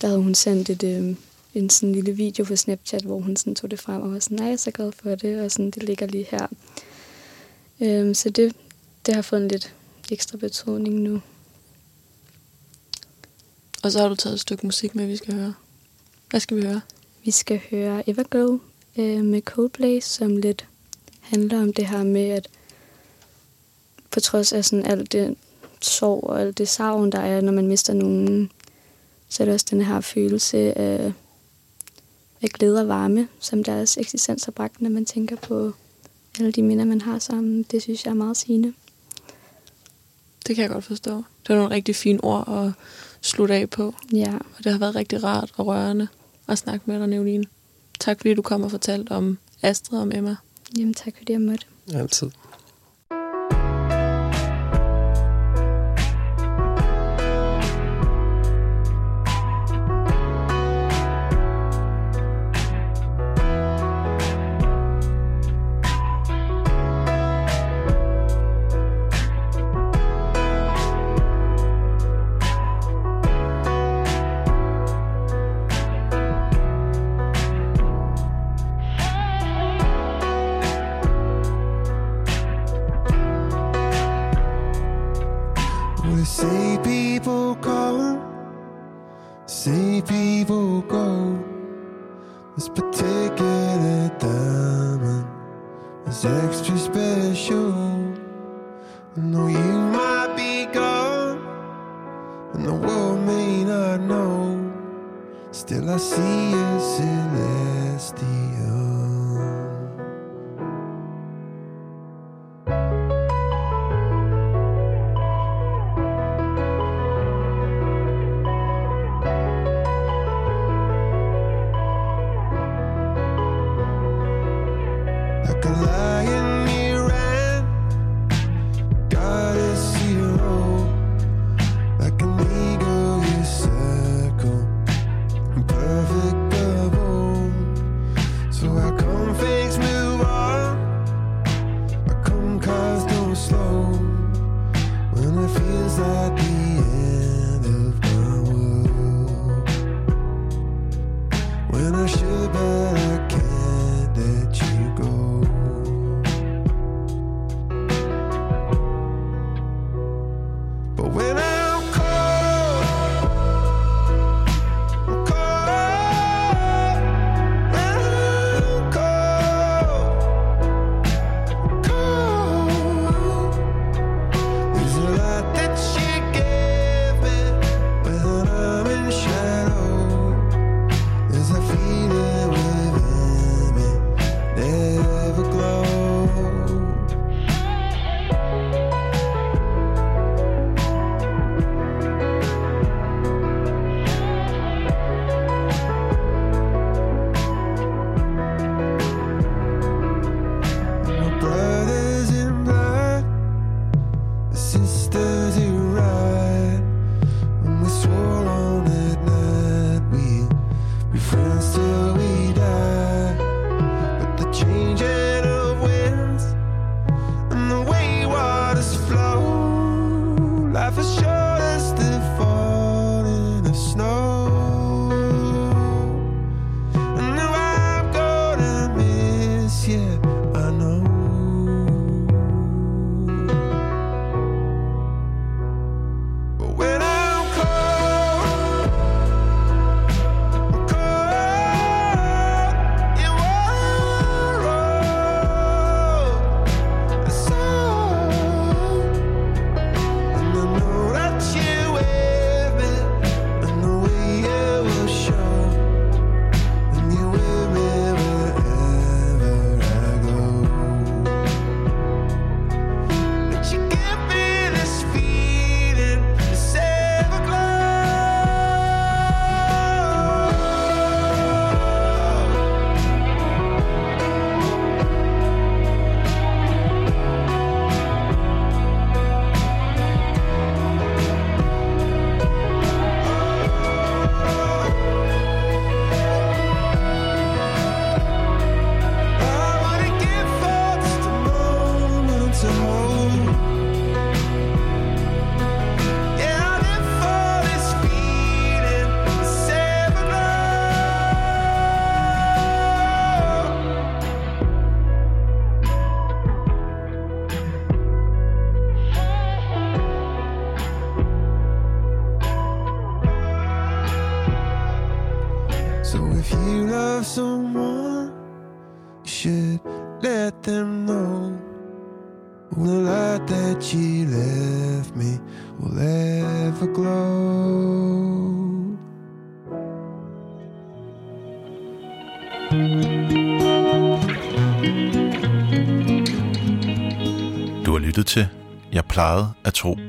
der havde hun sendt et, øhm, en sådan lille video på Snapchat, hvor hun sådan tog det frem og var sådan, nej, jeg er så glad for det, og sådan, det ligger lige her. Øhm, så det, det har fået en lidt ekstra betydning nu. Og så har du taget et stykke musik med, vi skal høre. Hvad skal vi høre? Vi skal høre Everglow øh, med Coldplay, som lidt handler om det her med, at på trods af sådan alt det sorg og alt det savn, der er, når man mister nogen, så er det også den her følelse af, af glæde og varme, som deres eksistens har bragt, når man tænker på alle de minder, man har sammen. Det synes jeg er meget sigende. Det kan jeg godt forstå. Det er nogle rigtig fine ord at slutte af på. Ja, Og det har været rigtig rart og rørende at snakke med dig, Neveline. Tak fordi du kom og fortalte om Astrid og om Emma. jamen tak fordi jeg måtte. Altid.